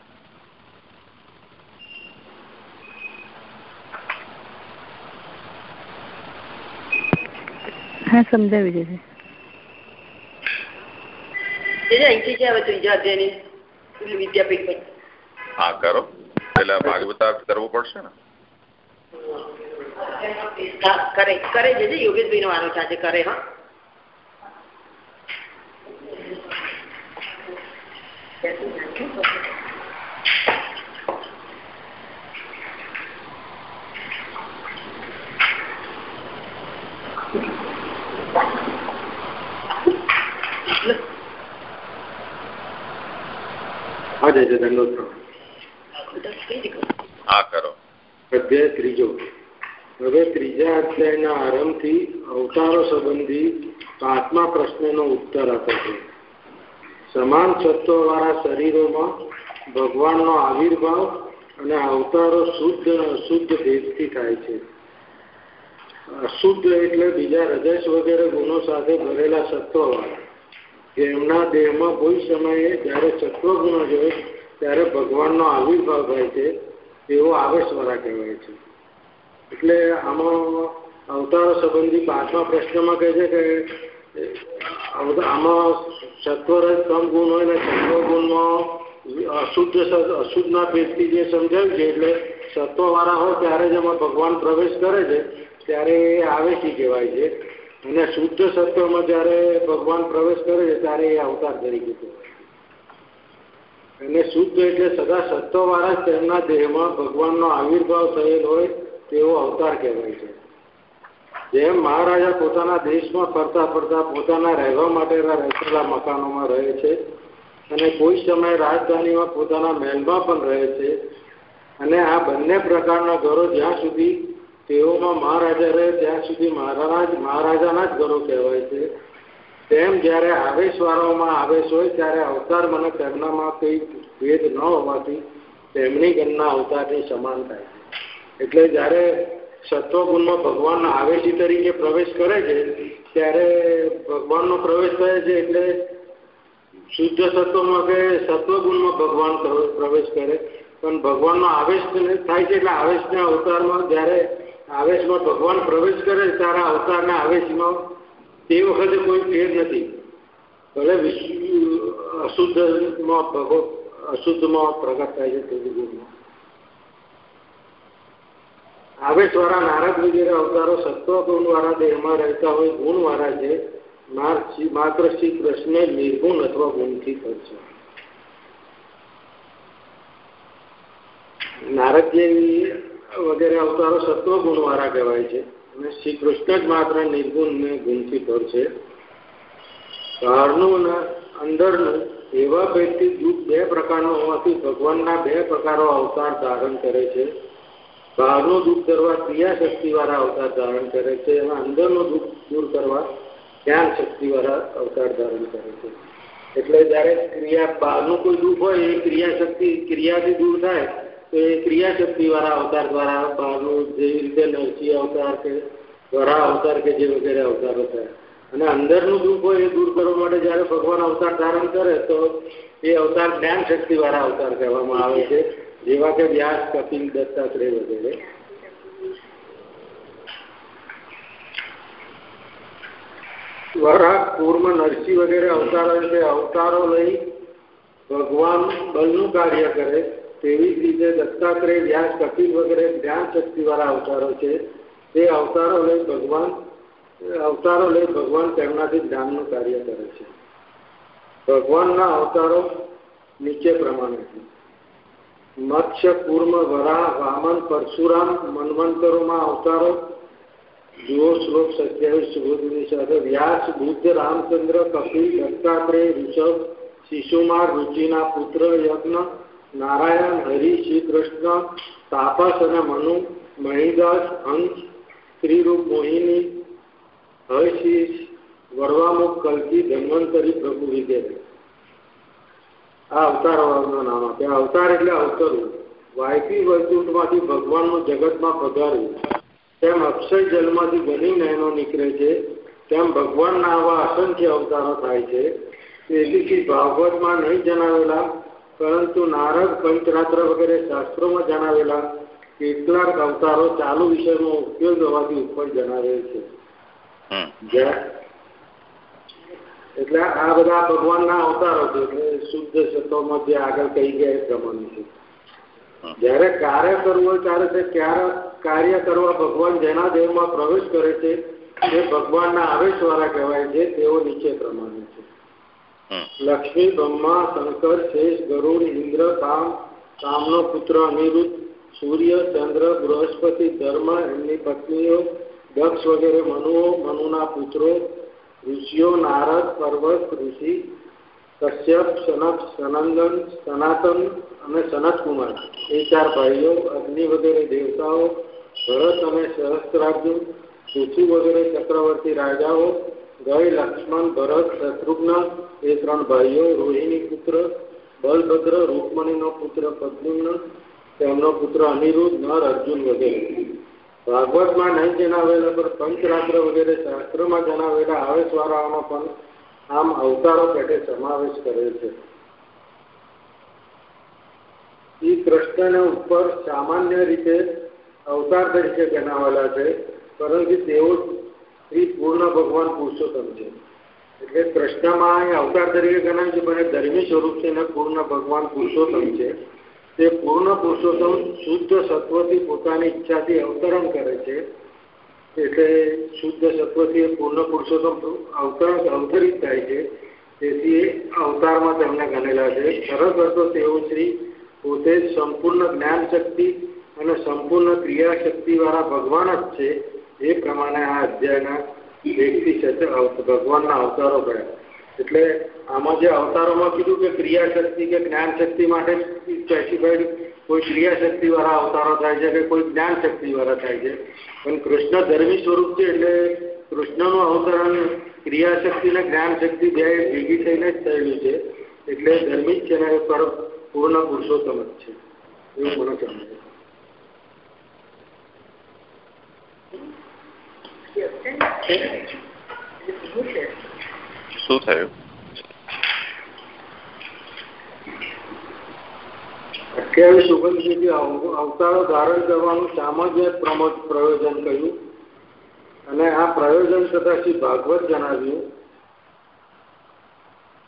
D: હા સમજાવી દેજે
B: હા કરો. પેલા ભાગવતાર્થ કરવો પડશે ને?
A: કરે કરે છે યોગેશભાઈ નો વારો છે કરે હા.
E: હા
B: કરો.
E: અધ્યાય ત્રીજો. હવે ત્રીજા અધ્યાયના આરંભથી અવતારો સંબંધી પાંચમા પ્રશ્નનો ઉત્તર આપે છે. સમાન તત્વવાળા શરીરોમાં ભગવાનનો આવિર્ભાવ અને અવતારો શુદ્ધ, અશુદ્ધ ભેદથી થાય છે. અશુદ્ધ એટલે બીજા રજસ વગેરે ગુણો સાથે ભરેલા સત્વવાળા. એમના દેહમાં કોઈ સમયે જ્યારે સત્વગુણો જોઈએ ત્યારે ભગવાનનો આવિર્ભાવ થાય છે, એવો આવેશવાળા કહેવાય છે. એટલે આમાં અવતારો સંબંધી પાંચમા પ્રશ્નમાં કહે છે કે આમાં સત્વરજ કમ ગુણ હોય ને સત્વગુણમાં અશુદ્ધ અશુદ્ધના ભેદથી જે સમજાવ્યું છે, એટલે સત્વવાળા હોય ત્યારે જ એમાં ભગવાન પ્રવેશ કરે છે, ત્યારે એ આવેશી કહેવાય છે. અને શુદ્ધ સત્વમાં જ્યારે ભગવાન પ્રવેશ કરે છે, ત્યારે એ અવતાર તરીકે કહેવાય અને શુદ્ધ એટલે સદા સત્વવાળા તેમના દેહમાં ભગવાનનો આવિર્ભાવ થયેલ હોય તેવો અવતાર કહેવાય છે. જેમ મહારાજા પોતાના દેશમાં ફરતા ફરતા પોતાના રહેવા માટેના રહેલા મકાનોમાં રહે છે અને કોઈ સમયે રાજધાનીમાં પોતાના મહેલમાં પણ રહે છે અને આ બંને પ્રકારના ઘરો જ્યાં સુધી તેઓમાં મહારાજા રહે, ત્યાં સુધી મહારાજ મહારાજાના જ ઘરો કહેવાય છે. તેમ જ્યારે આવેશવાળાઓમાં આવેશ હોય, ત્યારે અવતાર મને તેમનામાં કોઈ ભેદ ન હોવાથી તેમની ગણના અવતારની સમાન થાય એટલે જ્યારે સત્વગુણમાં ભગવાનના આવેશી તરીકે પ્રવેશ કરે છે, ત્યારે ભગવાનનો પ્રવેશ થાય છે એટલે શુદ્ધ સત્વમાં કે સત્વગુણમાં ભગવાન પ્રવેશ કરે. પણ ભગવાનનો આવેશ થાય છે એટલે આવેશના અવતારમાં જ્યારે આવેશમાં ભગવાન પ્રવેશ કરે ત્યારે અવતારના આવેશમાં તે વખતે કોઈ ફેર નથી. ભલે વિશ્વ અશુદ્ધમાં ભગવ, અશુદ્ધમાં પ્રગટ થાય છે તેવી ગુણમાં. આવેશવાળા નારદ વગેરે અવતારો સત્વ ગુણવાળા દેહમાં રહેતા હોય, ગુણવાળા છે માત્ર શ્રી કૃષ્ણ નિર્ગુણ અથવા ગુણથી કરશે નારદજી વગેરે અવતારો સત્વ ગુણવાળા કહેવાય છે. અને શ્રી કૃષ્ણ જ માત્ર નિર્ગુણ ને ગુણથી પર છે. બહારનું અને અંદરનું એવા ભેદથી દુઃખ બે પ્રકારનું હોવાથી ભગવાનના બે પ્રકારો અવતાર ધારણ કરે છે. બહારનું દુઃખ કરવા ક્રિયા શક્તિવાળા અવતાર ધારણ કરે છે એમાં અંદરનું દુઃખ દૂર કરવા જ્ઞાન શક્તિવાળા અવતાર ધારણ કરે છે. એટલે જ્યારે ક્રિયા બહારનું કોઈ દુઃખ હોય, એ ક્રિયા શક્તિ ક્રિયાથી દૂર થાય, તો એ ક્રિયા શક્તિવાળા અવતાર દ્વારા બહારનું જેવી રીતે નરસિંહ અવતાર કે વરા અવતાર કે જે વગેરે અવતારો થાય. અને અંદરનું દુઃખ હોય, એ દૂર કરવા માટે જ્યારે ભગવાન અવતાર ધારણ કરે, તો એ અવતાર જ્ઞાન શક્તિવાળા અવતાર કહેવામાં આવે છે. જેવા કે વ્યાસ, કપિલ દત્તાત્રેય વગેરે. વરાહ કૂર્મ, નરસિંહ વગેરે અવતારો છે અવતારો લઈ ભગવાન બલનું કાર્ય કરે. તેવી જ રીતે દત્તાત્રેય વ્યાસ, કપિલ વગેરે જ્ઞાન શક્તિવાળા અવતારો છે તે અવતારો લઈ ભગવાન, અવતારો લઈ ભગવાન તેમનાથી જ્ઞાનનું કાર્ય કરે છે. ભગવાનના અવતારો નીચે પ્રમાણે છે. મત્સ્ય કૂર્મ વરાહ વામન પરશુરામ મન્વંતરોમાં અવતારો. જુઓ શ્લોક સત્યાવીસ સુબોધની સાથે વ્યાસ, બુદ્ધ, રામચંદ્ર, કપિલ, દત્તાત્રેય, ઋષભ, શિશુમાર, રુચિના પુત્ર, યજ્ઞ, નારાયણ, હરિ, શ્રી કૃષ્ણ, તાપસ અને મનુ, મહિદાસ, હંસ, સ્ત્રીરૂપ, મોહિની, હયશીષ, વરવામુખ, કલ્કી, ધન્વંતરી, પ્રભુ વગેરે. આ અવતાર નામ આપે. અવતાર એટલે અવતરવું વાયપી વૈકુંઠમાંથી ભગવાનનું જગતમાં પધારવું તેમ અક્ષય જલમાંથી ઘણી નયનો નીકળે છે. તેમ ભગવાનના આવા અસંખ્ય અવતારો થાય છે. તેથી ભાગવતમાં નહીં જણાવેલા પરંતુ નારદ પંચરાત્ર વગેરે શાસ્ત્રોમાં જણાવેલા કેટલાક અવતારો ચાલુ વિષયમાં ઉપયોગ હોવાથી ઉપર જણાવેલ છે. એટલે આ બધા ભગવાનના અવતારો છે એટલે શુદ્ધ શબ્દોમાં જે આગળ કહી ગયા એ પ્રમાણે છે. જ્યારે કાર્ય કરવું હોય ત્યારે તે ક્યારે કાર્ય કરવા ભગવાન જેના દેહમાં પ્રવેશ કરે છે તે ભગવાનના આવેશવાળા કહેવાય છે તેઓ નીચે પ્રમાણે છે. લક્ષ્મી બ્રહ્મા શંકર શેષ ગરુડ ઇન્દ્ર કામ કામનો પુત્ર અનિરુદ્ધ સૂર્ય ચંદ્ર બૃહસ્પતિ ધર્મ એમની પત્નીઓ દક્ષ વગેરે મનુઓ મનુના પુત્રો ઋષિઓ નારદ, પર્વત, ઋષિ, કશ્યપ સનત સનંદન સનાતન અને સનતકુમાર. એ ચાર ભાઈઓ, અગ્નિ વગેરે દેવતાઓ, ભરત અને સહસ્ત્રાર્જુન ઋષિ વગેરે ચક્રવર્તી રાજાઓ, ગય, લક્ષ્મણ, ભરત, શત્રુઘ્ન, એ ત્રણ ભાઈઓ, રોહિણી પુત્ર, બલભદ્ર, રૂકમણીનો પુત્ર પદ્મુમ્ન તેમનો પુત્ર અનિરુદ્ધ, નર અર્જુન વગેરે. ભાગવતમાં નહીં જણાવેલા પર પંચરાત્ર વગેરે શાસ્ત્રોમાં જણાવેલા આવેશવાળાઓનો પણ આમ અવતારો પેટે સમાવેશ કરેલ છે. એ કૃષ્ણને ઉપર સામાન્ય રીતે અવતાર તરીકે ગણાવેલા છે, પરંતુ તેઓ શ્રી પૂર્ણ ભગવાન પુરુષોત્તમ છે. એટલે કૃષ્ણમાં અહીં અવતાર તરીકે ગણાય છે, પણ ધર્મી સ્વરૂપ છે અને પૂર્ણ ભગવાન પુરુષોત્તમ છે. તે પૂર્ણ પુરુષોત્તમ શુદ્ધ સત્વથી પોતાની ઈચ્છાથી અવતરણ કરે છે. એટલે શુદ્ધ સત્વથી પૂર્ણ પુરુષોત્તમ અવતરણ અવતરિત થાય છે. તેથી અવતારમાં તેમને ગણેલા છે. સરસ હતો તેઓ શ્રી પોતે સંપૂર્ણ જ્ઞાન શક્તિ અને સંપૂર્ણ ક્રિયા શક્તિવાળા ભગવાન જ છે. એ પ્રમાણે આ અધ્યાયના એકથી ભગવાનના અવતારો કર્યા એટલે આમાં જે અવતારોમાં કીધું કે ક્રિયા શક્તિ કે જ્ઞાન શક્તિ માટે સ્પેસિફાઈડ કોઈ ક્રિયા શક્તિ વાળા અવતારો થાય છે કે કોઈ જ્ઞાન શક્તિ વાળા થાય છે. પણ કૃષ્ણ ધર્મી સ્વરૂપ છે એટલે કૃષ્ણનું અવતરણ ક્રિયા શક્તિ ને જ્ઞાન શક્તિ બે ભેગી થઈને જ થયેલું છે. એટલે ધર્મી જ છે ને પર પૂર્ણ પુરુષોત્તમ જ છે. એવું મને સમજાય
B: શું થયું?
E: અઠ્યાવીસ ઓગણસીથી અવતારો ધારણ કરવાનું સામાન્ય પ્રયોજન કહ્યું અને આ પ્રયોજન તથા શ્રી ભાગવત જણાવ્યું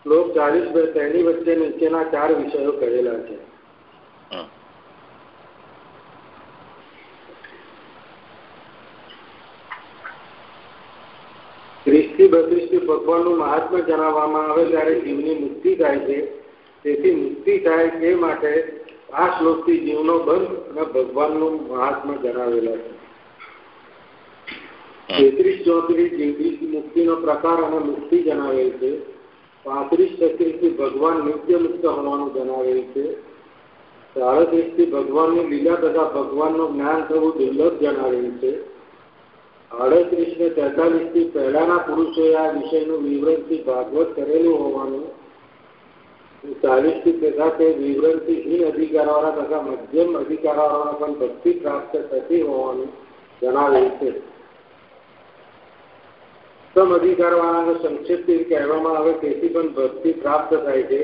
E: શ્લોક ચાલીસ બે તેની વચ્ચે નીચેના ચાર વિષયો કહેલા છે. ત્રીસથી બત્રીસથી ભગવાનનું મહાત્મ્ય જણાવવામાં આવે ત્યારે જીવની મુક્તિ થાય છે. તેથી મુક્તિ થાય તે માટે આ શ્લોકથી જીવનો બંધ અને ભગવાનનું મહાત્મા જણાવેલા છે. તેત્રીસ ચોત્રીસ જીવની મુક્તિનો પ્રકાર અને મુક્તિ જણાવેલ છે. પાંત્રીસ છત્રીસથી ભગવાન નિત્ય મુક્ત હોવાનું જણાવેલ છે. સાડત્રીસથી ભગવાનની લીલા તથા ભગવાનનું જ્ઞાન થવું દુર્લભ જણાવેલ છે. આડત્રીસ ને તેતાલીસથી પહેલાના પુરુષોએ આ વિષયનું વિવરણથી ભાગવત કરેલું હોવાનું ચાલીસથી તથા તે વિવરણથી અધિકારવાળા તથા મધ્યમ અધિકારવાળાને પણ ભક્તિ પ્રાપ્ત થતી હોવાનું જણાવેલ છે ઉત્તમ અધિકારવાળાને સંક્ષિપ્ત કહેવામાં આવે તેથી પણ ભક્તિ પ્રાપ્ત થાય છે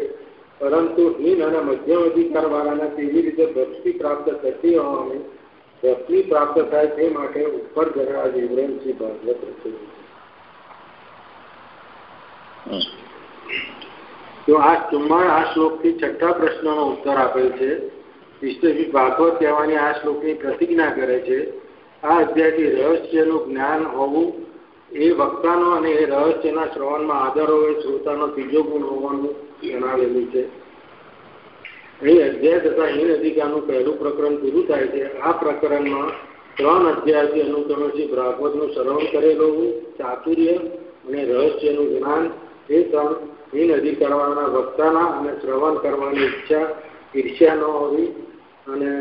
E: પરંતુ હીન અને મધ્યમ અધિકારવાળાને તેવી રીતે ભક્તિ પ્રાપ્ત થતી હોવાનું ભક્તિ પ્રાપ્ત થાય તે માટે ઉપર જરા વિવરણથી ભાગવત રચેલું તો આ ચુમ્માણ આ શ્લોકથી છઠ્ઠા પ્રશ્નનો ઉત્તર આપેલ છે. વિશ્વજી ભાગવત કહેવાની આ શ્લોકની પ્રતિજ્ઞા કરે છે. આ અધ્યાયથી રહસ્યનું જ્ઞાન હોવું એ વક્તાનો અને એ રહસ્યના શ્રવણમાં આદર હોય શ્રોતાનો ત્રીજો ગુણ હોવાનું જણાવેલું છે. અહીં અધ્યાય તથા હિન અધિકારનું પહેલું પ્રકરણ પૂરું થાય છે. આ પ્રકરણમાં ત્રણ અધ્યાયથી અનુક્રમથી ભાગવતનું શ્રવણ કરેલું, ચાતુર્ય અને રહસ્યનું જ્ઞાન એ ત્રણ હીન અધિકારવાળાના વક્તાના અને શ્રવણ કરવાની ઈચ્છા ઈર્ષ્યા ન હોવી અને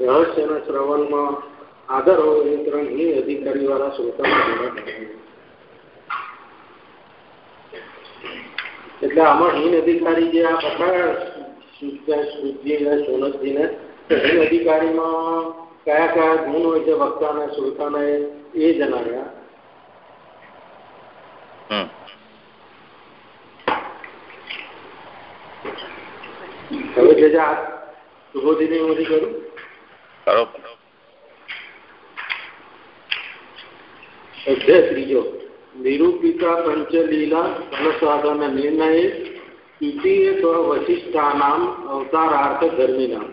E: રહસ્યના શ્રવણમાં આદર હોવો એ ત્રણ હીન અધિકારીવાળા શ્રોતાના એટલે આમાં હીન અધિકારી જે આ બધા સોનકજીને હીન અધિકારીમાં કયા કયા ગુણ હોય છે વક્તાના શ્રોતાના એ જણાવ્યા હવે જે આ શુભોદિની એમાંથી કરું ત્રીજો નિરૂપિકા પંચલીલા ફલસાધન નિર્ણય તૃતીય સ્વ વશિષ્ઠાનામ અવતારાર્થ ધર્મીનામ.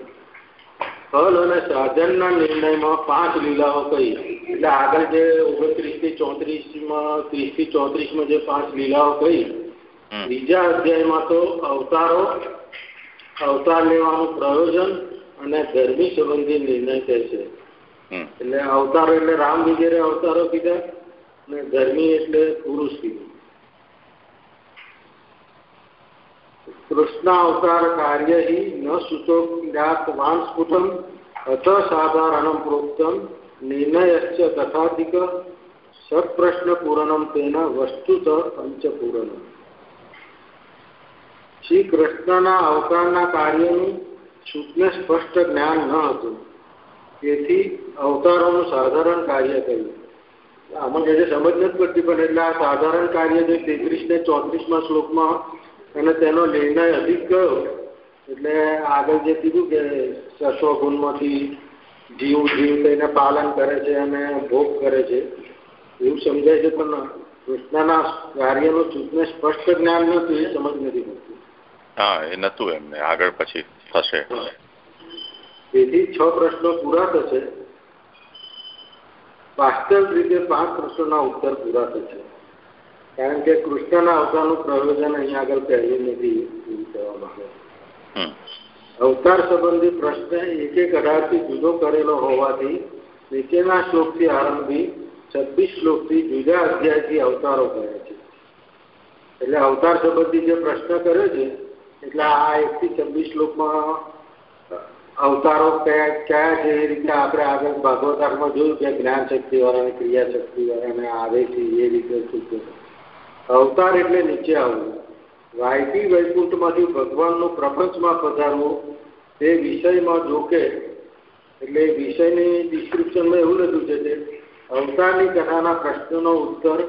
E: ફલ અને સાધનના નિર્ણયમાં પાંચ લીલાઓ કહી એટલે આગળ જે ઓગણત્રીસથી ચોત્રીસમાં ત્રીસથી ચોત્રીસમાં જે પાંચ લીલાઓ કહી બીજા અધ્યાયમાં તો અવતારો અવતાર લેવાનું પ્રયોજન અને ધર્મી સંબંધી નિર્ણય કહે છે. એટલે અવતારો એટલે રામ વગેરે અવતારો કીધા અને ધર્મી એટલે પુરુષ કીધું. કૃષ્ણાવતાર કાર્ય ન સૂચોક્યાતવાન સ્ફુટમ અથ સાધારણ પ્રોક્તમ નિર્ણય તથાધિક સત્પ્રશ્ન પૂરણમ તેના વસ્તુત પંચપૂરણમ. શ્રી કૃષ્ણના અવતારના કાર્યનું શુદ્ધને સ્પષ્ટ જ્ઞાન ન હતું. તેથી અવતારોનું સાધારણ કાર્ય કર્યું. આમાં જે સમજ નથી પડતી, પણ એટલે આ સાધારણ કાર્ય જે તેત્રીસ ને ચોત્રીસમાં શ્લોકમાં અને તેનો નિર્ણય અધિક ગયો એટલે આગળ જે કીધું કે સસ્વગુણમાંથી જીવ જીવ થઈને પાલન કરે છે અને ભોગ કરે છે, એવું સમજાય છે, પણ કૃષ્ણના કાર્યનું ચૂકને સ્પષ્ટ જ્ઞાન નહોતું એ સમજ નથી પડતી.
B: હા એ નતું એમને. આગળ પછી થશે.
E: તેથી છ પ્રશ્નો પૂરા થશે. વાસ્તવિક રીતે પાંચ પ્રશ્નોના ઉત્તર પૂરા થશે. કારણ કે કૃષ્ણના અવતારનું પ્રયોજન અહીંયા આગળ પહેલી નથી એવું કહેવામાં આવે અવતાર સંબંધી પ્રશ્ન એક એક અઢારથી જુદો કરેલો હોવાથી નીચેના શ્લોકથી આરંભી છવ્વીસ શ્લોકથી જુદા અધ્યાયથી અવતારો કહે છે. એટલે અવતાર સંબંધી જે પ્રશ્ન કરે છે એટલે આ એકથી છવ્વીસ શ્લોકમાં અવતારો કયા કયા છે એ રીતે આપણે આગળ ભાગવતારમાં જોયું કે જ્ઞાન શક્તિ વાળા ક્રિયા શક્તિ વાળાને આવે છે એ રીતે શું અવતાર એટલે નીચે આવવું. વાયકી વૈકુંઠમાંથી ભગવાનનું પ્રપંચમાં પધારવું, તે વિષયમાં જોકે, એટલે વિષયની ડિસ્ક્રિપ્શનમાં એવું લખ્યું છે કે અવતારની કથાના પ્રશ્નનો ઉત્તર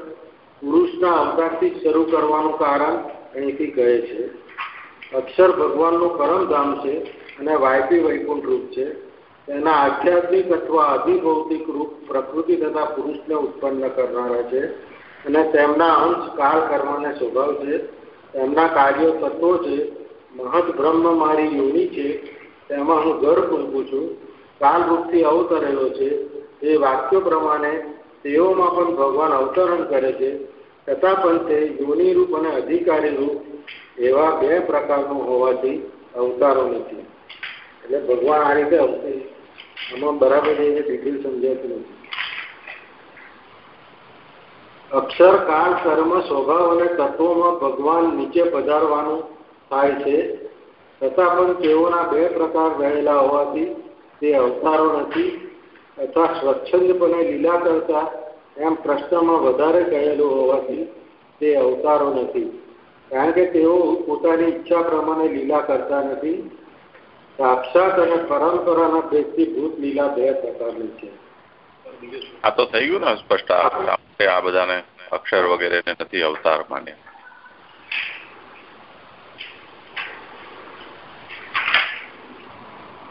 E: પુરુષના અવતારથી શરૂ કરવાનું કારણ અહીંથી કહે છે. અક્ષર ભગવાનનું પરમધામ છે અને વાયપી વૈકુંઠ રૂપ છે. તેના આધ્યાત્મિક અથવા અધિભૌતિક રૂપ પ્રકૃતિ તથા પુરુષને ઉત્પન્ન કરનારા છે અને તેમના અંશ કાળ કર્મને સ્વભાવ છે. તેમના કાર્યો તત્વો છે. મહદ બ્રહ્મ મારી યોની છે. તેમાં હું ઘર ફૂંકું છું. કાલરૂપથી અવતરેલો છે. એ વાક્યો પ્રમાણે તેઓમાં પણ ભગવાન અવતરણ કરે છે. તથા પણ તે યોનિરૂપ અને અધિકારી રૂપ એવા બે પ્રકારનું હોવાથી અવતારો નથી. એટલે ભગવાન આ રીતે આમાં બરાબર એ ડિટેલ સમજાતું નથી. અક્ષર, કાળ, કર્મ, સ્વભાવ અને તત્વોમાં ભગવાન નીચે પધારવાનું થાય છે. છતાં પણ તેઓના બે પ્રકાર રહેલા હોવાથી તે અવતારો નથી અથવા સ્વચ્છંદપણે લીલા કરતા એમ પ્રશ્નમાં વધારે કહેલું હોવાથી તે અવતારો નથી. કારણ કે તેઓ પોતાની ઈચ્છા પ્રમાણે લીલા કરતા નથી. સાક્ષાત અને પરંપરાના ભેદથી ભૂત લીલા બે પ્રકારની છે.
B: આ તો થઈ ગયું ને સ્પષ્ટ. આ બધાને અક્ષર વગેરે નથી અવતાર માન્ય.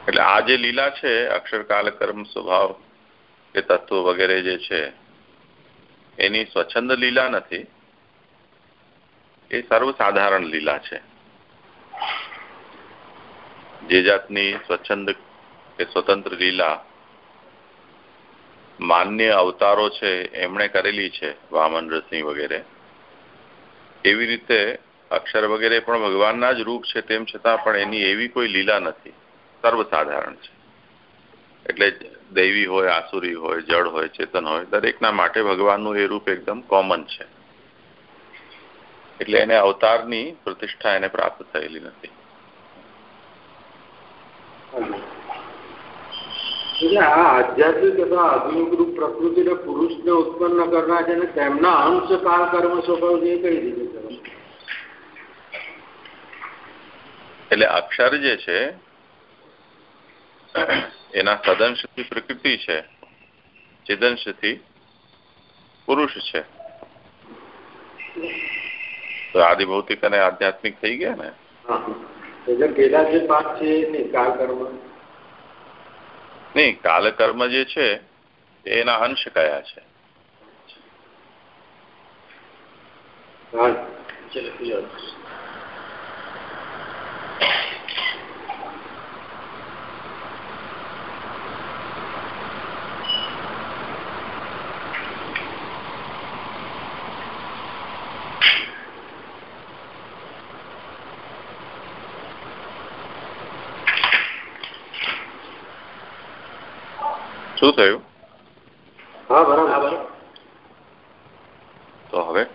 B: એટલે આ જે લીલા છે, અક્ષર, કાલ, કર્મ, સ્વભાવ કે તત્વ વગેરે જે છે, એની સ્વચ્છંદ લીલા નથી. એ સર્વસાધારણ લીલા છે. જે જાતની સ્વચ્છંદ કે સ્વતંત્ર લીલા માન્ય અવતારો છે, એમણે કરેલી છે વામન રસિંહ વગેરે. એવી રીતે અક્ષર વગેરે પણ ભગવાનના જ રૂપ છે, તેમ છતાં પણ એની એવી કોઈ લીલા નથી. સર્વસાધારણ છે. એટલે દૈવી હોય, આસુરી હોય, જળ હોય, ચેતન હોય, દરેકના માટે ભગવાનનું એ રૂપ એકદમ કોમન છે. એટલે એને અવતારની પ્રતિષ્ઠા એને પ્રાપ્ત થયેલી નથી.
E: આધ્યાત્મિક અથવા આધુનિક રૂપ પ્રકૃતિને પુરુષને ઉત્પન્ન કરનાર છે અને તેમના અંશ કાળ કર્મ સ્વભાવ છે કઈ રીતે
B: એટલે અક્ષર જે છે એના સદંશથી પ્રકૃતિ છે ચિદંશથી પુરુષ છે. તો આદિભૌતિક અને આધ્યાત્મિક થઈ ગયા ને?
E: એટલે પેલા જે છે કાળ કર્મ
B: નહીં જે છે એના અંશ કયા છે? શું થયું?
E: હા બરાબર.
B: તો હવે?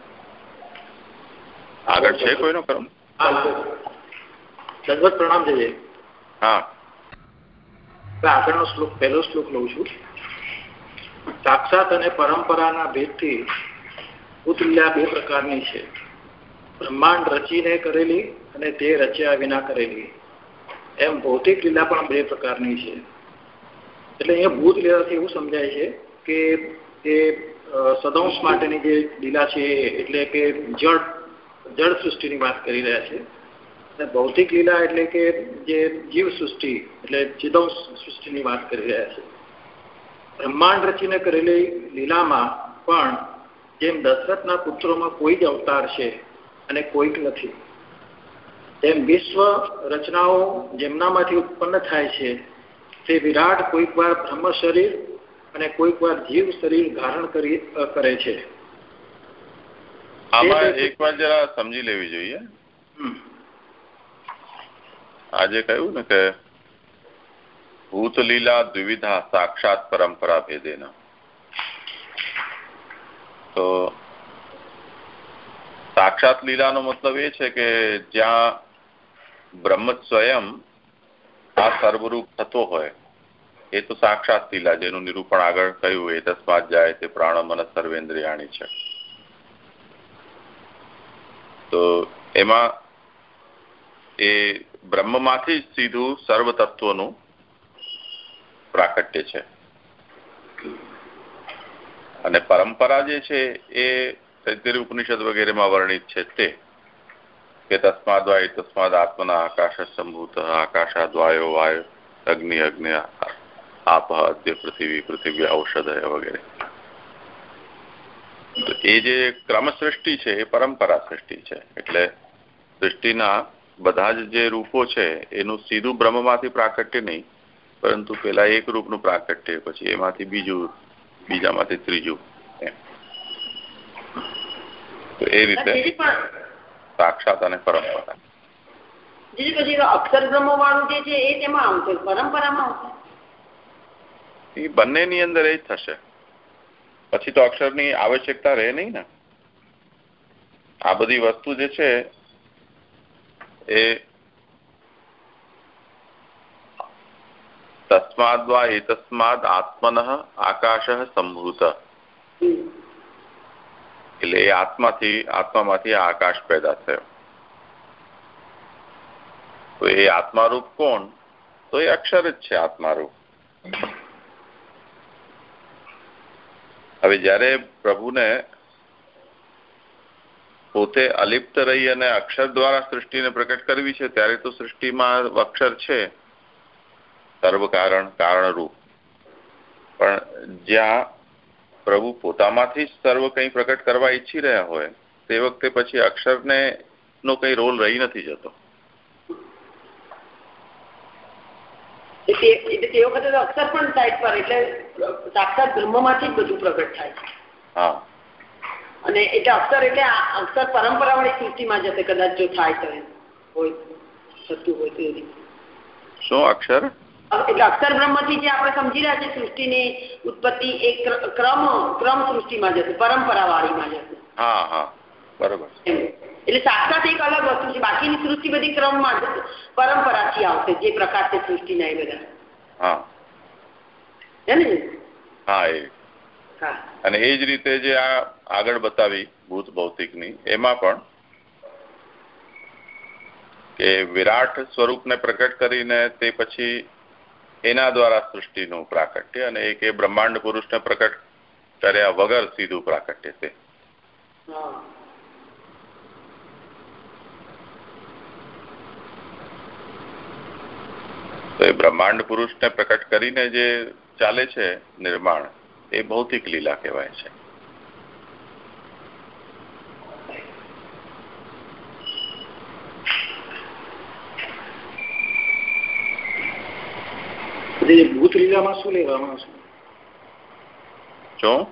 B: આગળ છે કોઈનો કર્મ?
F: દંડવત પ્રણામ જઈએ
B: હા.
F: આગળનો શ્લોક પહેલો શ્લોક લઉં છું. સાક્ષાત અને પરંપરાના ભેદથી ઉત્લીલા બે પ્રકારની છે. બ્રહ્માંડ રચીને કરેલી અને તે રચ્યા વિના કરેલી. એમ ભૌતિક લીલા પણ બે પ્રકારની છે. એટલે અહીંયા ભૂત લીલાથી એવું સમજાય છે કે એ સદંશ માટેની જે લીલા છે એટલે કે જળ જળ સૃષ્ટિની વાત કરી રહ્યા છે. અને ભૌતિક લીલા એટલે કે જે જીવ સૃષ્ટિ, એટલે ચિદંશ સૃષ્ટિની વાત કરી રહ્યા છે. બ્રહ્માંડ રચીને કરેલી લીલામાં પણ જેમ દશરથના પુત્રોમાં કોઈ જ અવતાર છે અને કોઈક નથી. તેમ વિશ્વ રચનાઓ જેમનામાંથી ઉત્પન્ન થાય છે તે વિરાટ કોઈક વાર બ્રહ્મ શરીર અને કોઈક વાર જીવ શરીર ધારણ કરી કરે છે.
B: આમાં એક વાર જરા સમજી લેવી જોઈએ. આજે કહ્યું ને કે ભૂતલીલા દ્વિવિધા સાક્ષાત પરંપરા ભેદેના. તો સાક્ષાત લીલાનો મતલબ એ છે કે જ્યાં બ્રહ્મ સ્વયં આ સર્વરૂપ થતો હોય એ તો સાક્ષાત લીલા જેનું નિરૂપણ આગળ કહ્યું એ તસ્માત જાય તે પ્રાણ મન સર્વેન્દ્રિયાણી છે. તો એમાં એ બ્રહ્મમાંથી સીધું સર્વ તત્વનું પ્રાકટ્ય છે. અને પરંપરા જે છે એ તૈતરી ઉપનિષદ વગેરેમાં વર્ણિત છે તે કે તસ્માદ વાય તસ્માદ આત્મના આકાશ સંભૂત આકાશ વાયો વાય અગ્નિ અગ્નિ આપ અદ્ય પૃથ્વી પૃથ્વી ઔષધ વગેરે. તો એ જે ક્રમ સૃષ્ટિ છે એ પરંપરા સૃષ્ટિ છે. એટલે સૃષ્ટિના બધા જ જે રૂપો છે એનું સીધું બ્રહ્મમાંથી પ્રાકટ્ય નહીં પરંતુ પેલા એક રૂપનું પ્રાકટ્ય પછી એમાંથી બીજું બીજામાંથી ત્રીજું તો એ રીતે સાક્ષાત અને પરંપરા.
A: અક્ષર બ્રહ્મ વાળું જે છે એ તેમાં આવશે પરંપરામાં આવશે
B: એ બંનેની અંદર એ જ થશે. પછી તો અક્ષરની આવશ્યકતા રહે નહીં ને? આ બધી વસ્તુ જે છે, એ તસ્માદ વા એતસ્માદ આત્મન આકાશ સંભૂત. એટલે એ આત્માથી, આત્મામાંથી આકાશ પેદા થયો. તો એ આત્મારૂપ કોણ? તો એ અક્ષર જ છે આત્મારૂપ. હવે જ્યારે પ્રભુને પોતે અલિપ્ત રહી અને અક્ષર દ્વારા સૃષ્ટિને પ્રકટ કરવી છે, ત્યારે તો સૃષ્ટિમાં અક્ષર છે. સર્વ કારણ, કારણરૂપ. પણ જ્યાં પ્રભુ પોતામાંથી જ સર્વ કંઈ પ્રકટ કરવા ઈચ્છી રહ્યા હોય, તે વખતે પછી અક્ષરને નો કઈ રોલ રહી નથી જતો.
A: તે વખતે અક્ષર પણ સાઈડ પર એટલે સાક્ષાત બ્રહ્મમાંથી જ બધું પ્રગટ થાય અને એટલે અક્ષર એટલે અક્ષર પરંપરા સૃષ્ટિમાં જશે કદાચ જો થાય તો હોય થતું હોય તો
B: શું અક્ષર?
A: એટલે અક્ષર બ્રહ્મથી જે આપણે સમજી રહ્યા છીએ સૃષ્ટિની ઉત્પત્તિ એ ક્રમ ક્રમ સૃષ્ટિમાં જશે પરંપરા વાળીમાં જશે
B: હા હા. બરોબર.
A: એટલે સાક્ષાત એક અલગ વસ્તુ છે. બાકીની સૃષ્ટિ બધી ક્રમમાં પરંપરાથી આવશે જે પ્રકાર છે સૃષ્ટિના એ બધા.
B: હા.
A: હા
B: એ. અને એ જ રીતે જે આ આગળ બતાવી ભૂત ભૌતિકની એમાં પણ કે વિરાટ સ્વરૂપને પ્રકટ કરીને તે પછી એના દ્વારા સૃષ્ટિનું પ્રાકટ્ય અને એક એ બ્રહ્માંડ પુરુષને પ્રકટ કર્યા વગર સીધું પ્રાકટ્ય તે તો એ બ્રહ્માંડ પુરુષને પ્રકટ કરીને જે ચાલે છે નિર્માણ એ ભૌતિક લીલા કહેવાય છે.
F: ભૂત લીલામાં શું લેવામાં આવશે?
B: શું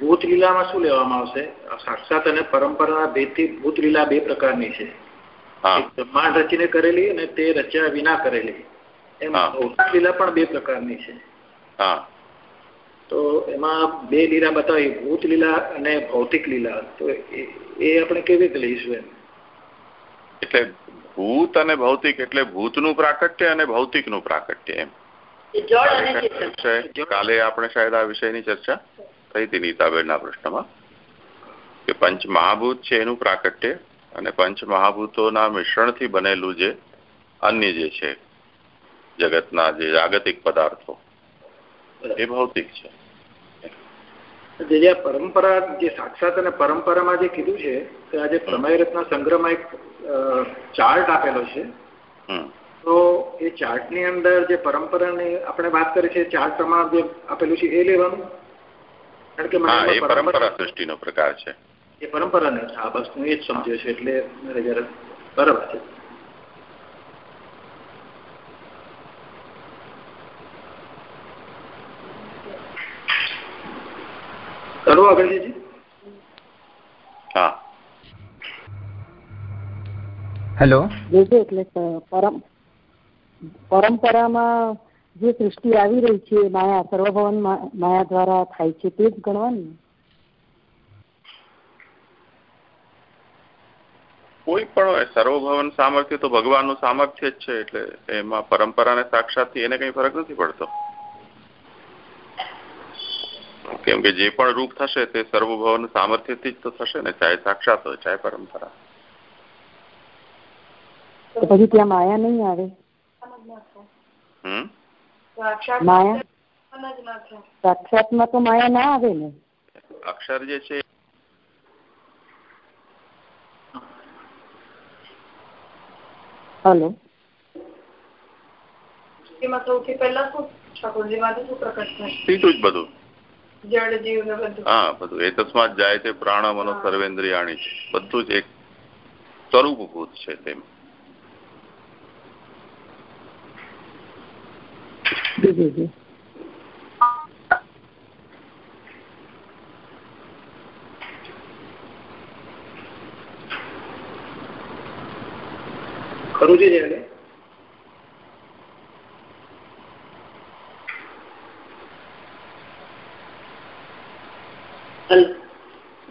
F: ભૂત લીલામાં શું લેવામાં આવશે? સાક્ષાત અને પરંપરા ભેદથી ભૂત લીલા બે પ્રકારની છે. બ્રહ્માંડ રચીને કરેલી અને તે રચ્યા વિના કરેલી. એમ ભૌતિક લીલા પણ બે પ્રકારની છે.
B: હા.
F: તો એમાં બે લીલા બતાવી ભૂત લીલા અને ભૌતિક લીલા. તો એ આપણે કેવી રીતે લઈશું એમ?
B: એટલે ભૂત અને ભૌતિક એટલે ભૂતનું પ્રાકટ્ય અને ભૌતિકનું પ્રાકટ્ય એમ. કાલે આપણે શાયદ આ વિષયની ચર્ચા થઈ હતી નીતાબેનના પ્રશ્નમાં કે પંચ મહાભૂત છે એનું પ્રાકટ્ય અને પંચ મહાભૂતોના મિશ્રણથી બનેલું જે અન્ય જે છે જગતના જે જાગતિક પદાર્થો એ ભૌતિક
F: છે. જે પરંપરા જે સાક્ષાત અને પરંપરામાં જે કીધું છે કે આજે પ્રમેય રત્ન સંગ્રહમાં એક ચાર્ટ આપેલો છે તો એ ચાર્ટની અંદર જે પરંપરાની આપણે વાત કરી છે ચાર્ટ પ્રમાણે જે આપેલું છે એ લેવાનું?
B: કારણ કે પરંપરા સૃષ્ટિનો પ્રકાર છે.
F: એ પરંપરાને આ બસ હું એ જ સમજ્યો છું એટલે મારે જરા બરાબર છે. કરો આગળ જીજી
B: હા.
G: હેલો
H: એટલે પરંપરામાં જે સૃષ્ટિ આવી રહી છે માયા સર્વભવન માયા દ્વારા થાય છે તે જ ગણવાનું.
B: કોઈ પણ સર્વભવન સામર્થ્ય તો ભગવાનનું સામર્થ્ય જ છે એટલે એમાં પરંપરા ને સાક્ષાત એને કઈ ફરક નથી પડતો. કેમ કે જે પણ રૂપ થશે તે સર્વભવન સામર્થ્યથી જ તો થશે ને ચાહે સાક્ષાત હોય ચાહે પરંપરા.
H: પછી ત્યાં માયા નહીં આવે? માયા? સાક્ષાતમાં તો માયા ના આવે ને.
B: અક્ષર જે છે
H: હલો.
C: સૌથી પહેલા શું ઠાકોરજીમાં શું પ્રકટ થાય?
B: સીધું જ બધું. હા બધું. એ જાય તે પ્રાણ મનો સર્વેન્દ્રિયાણી છે. બધું જ એક સ્વરૂપભૂત છે તેમ.
H: જી જી
F: ખરું છે જયારે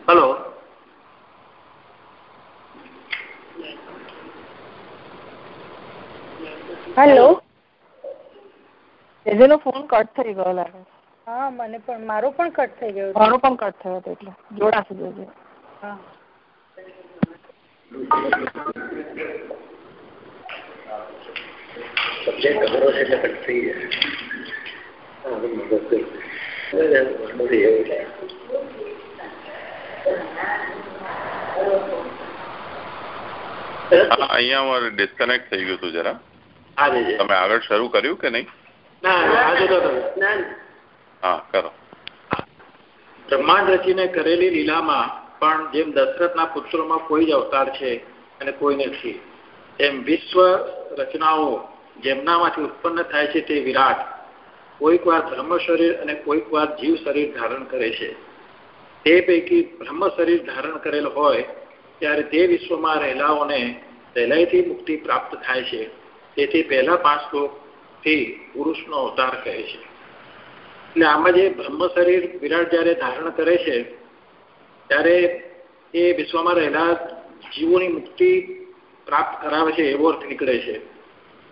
F: હલો
D: હેલો
H: એજેનો ફોન કટ થઈ ગયો લાગે
D: હા મને પણ મારો પણ કટ થઈ ગયો
H: મારો પણ કટ થયો હતો એટલે. જોડાશે જોજે.
D: હા.
F: સબ્જેક્ટ અઘરો છે એટલે કટ થઈ
B: અહીંયા અમારે ડિસ્કનેક્ટ થઈ ગયું હતું જરા. તમે આગળ શરૂ કર્યું કે નહીં? હા કરો.
F: બ્રહ્માંડ રચીને કરેલી લીલામાં પણ જેમ દશરથના પુત્રોમાં કોઈ જ અવતાર છે અને કોઈ નથી. એમ વિશ્વ રચનાઓ જેમનામાંથી ઉત્પન્ન થાય છે તે વિરાટ. કોઈક વાર બ્રહ્મ શરીર અને કોઈક વાર જીવ શરીર ધારણ કરે છે. તે પૈકી બ્રહ્મ શરીર ધારણ કરેલ હોય ત્યારે તે વિશ્વમાં રહેલાઓને સહેલાઈથી મુક્તિ પ્રાપ્ત થાય છે. તેથી પહેલા પાંચ શ્લોકથી પુરુષનો અવતાર કહે છે. એટલે આમાં જે બ્રહ્મ શરીર વિરાટ જ્યારે ધારણ કરે છે, ત્યારે એ વિશ્વમાં રહેલા જીવોની મુક્તિ પ્રાપ્ત કરાવે છે એવો અર્થ નીકળે છે.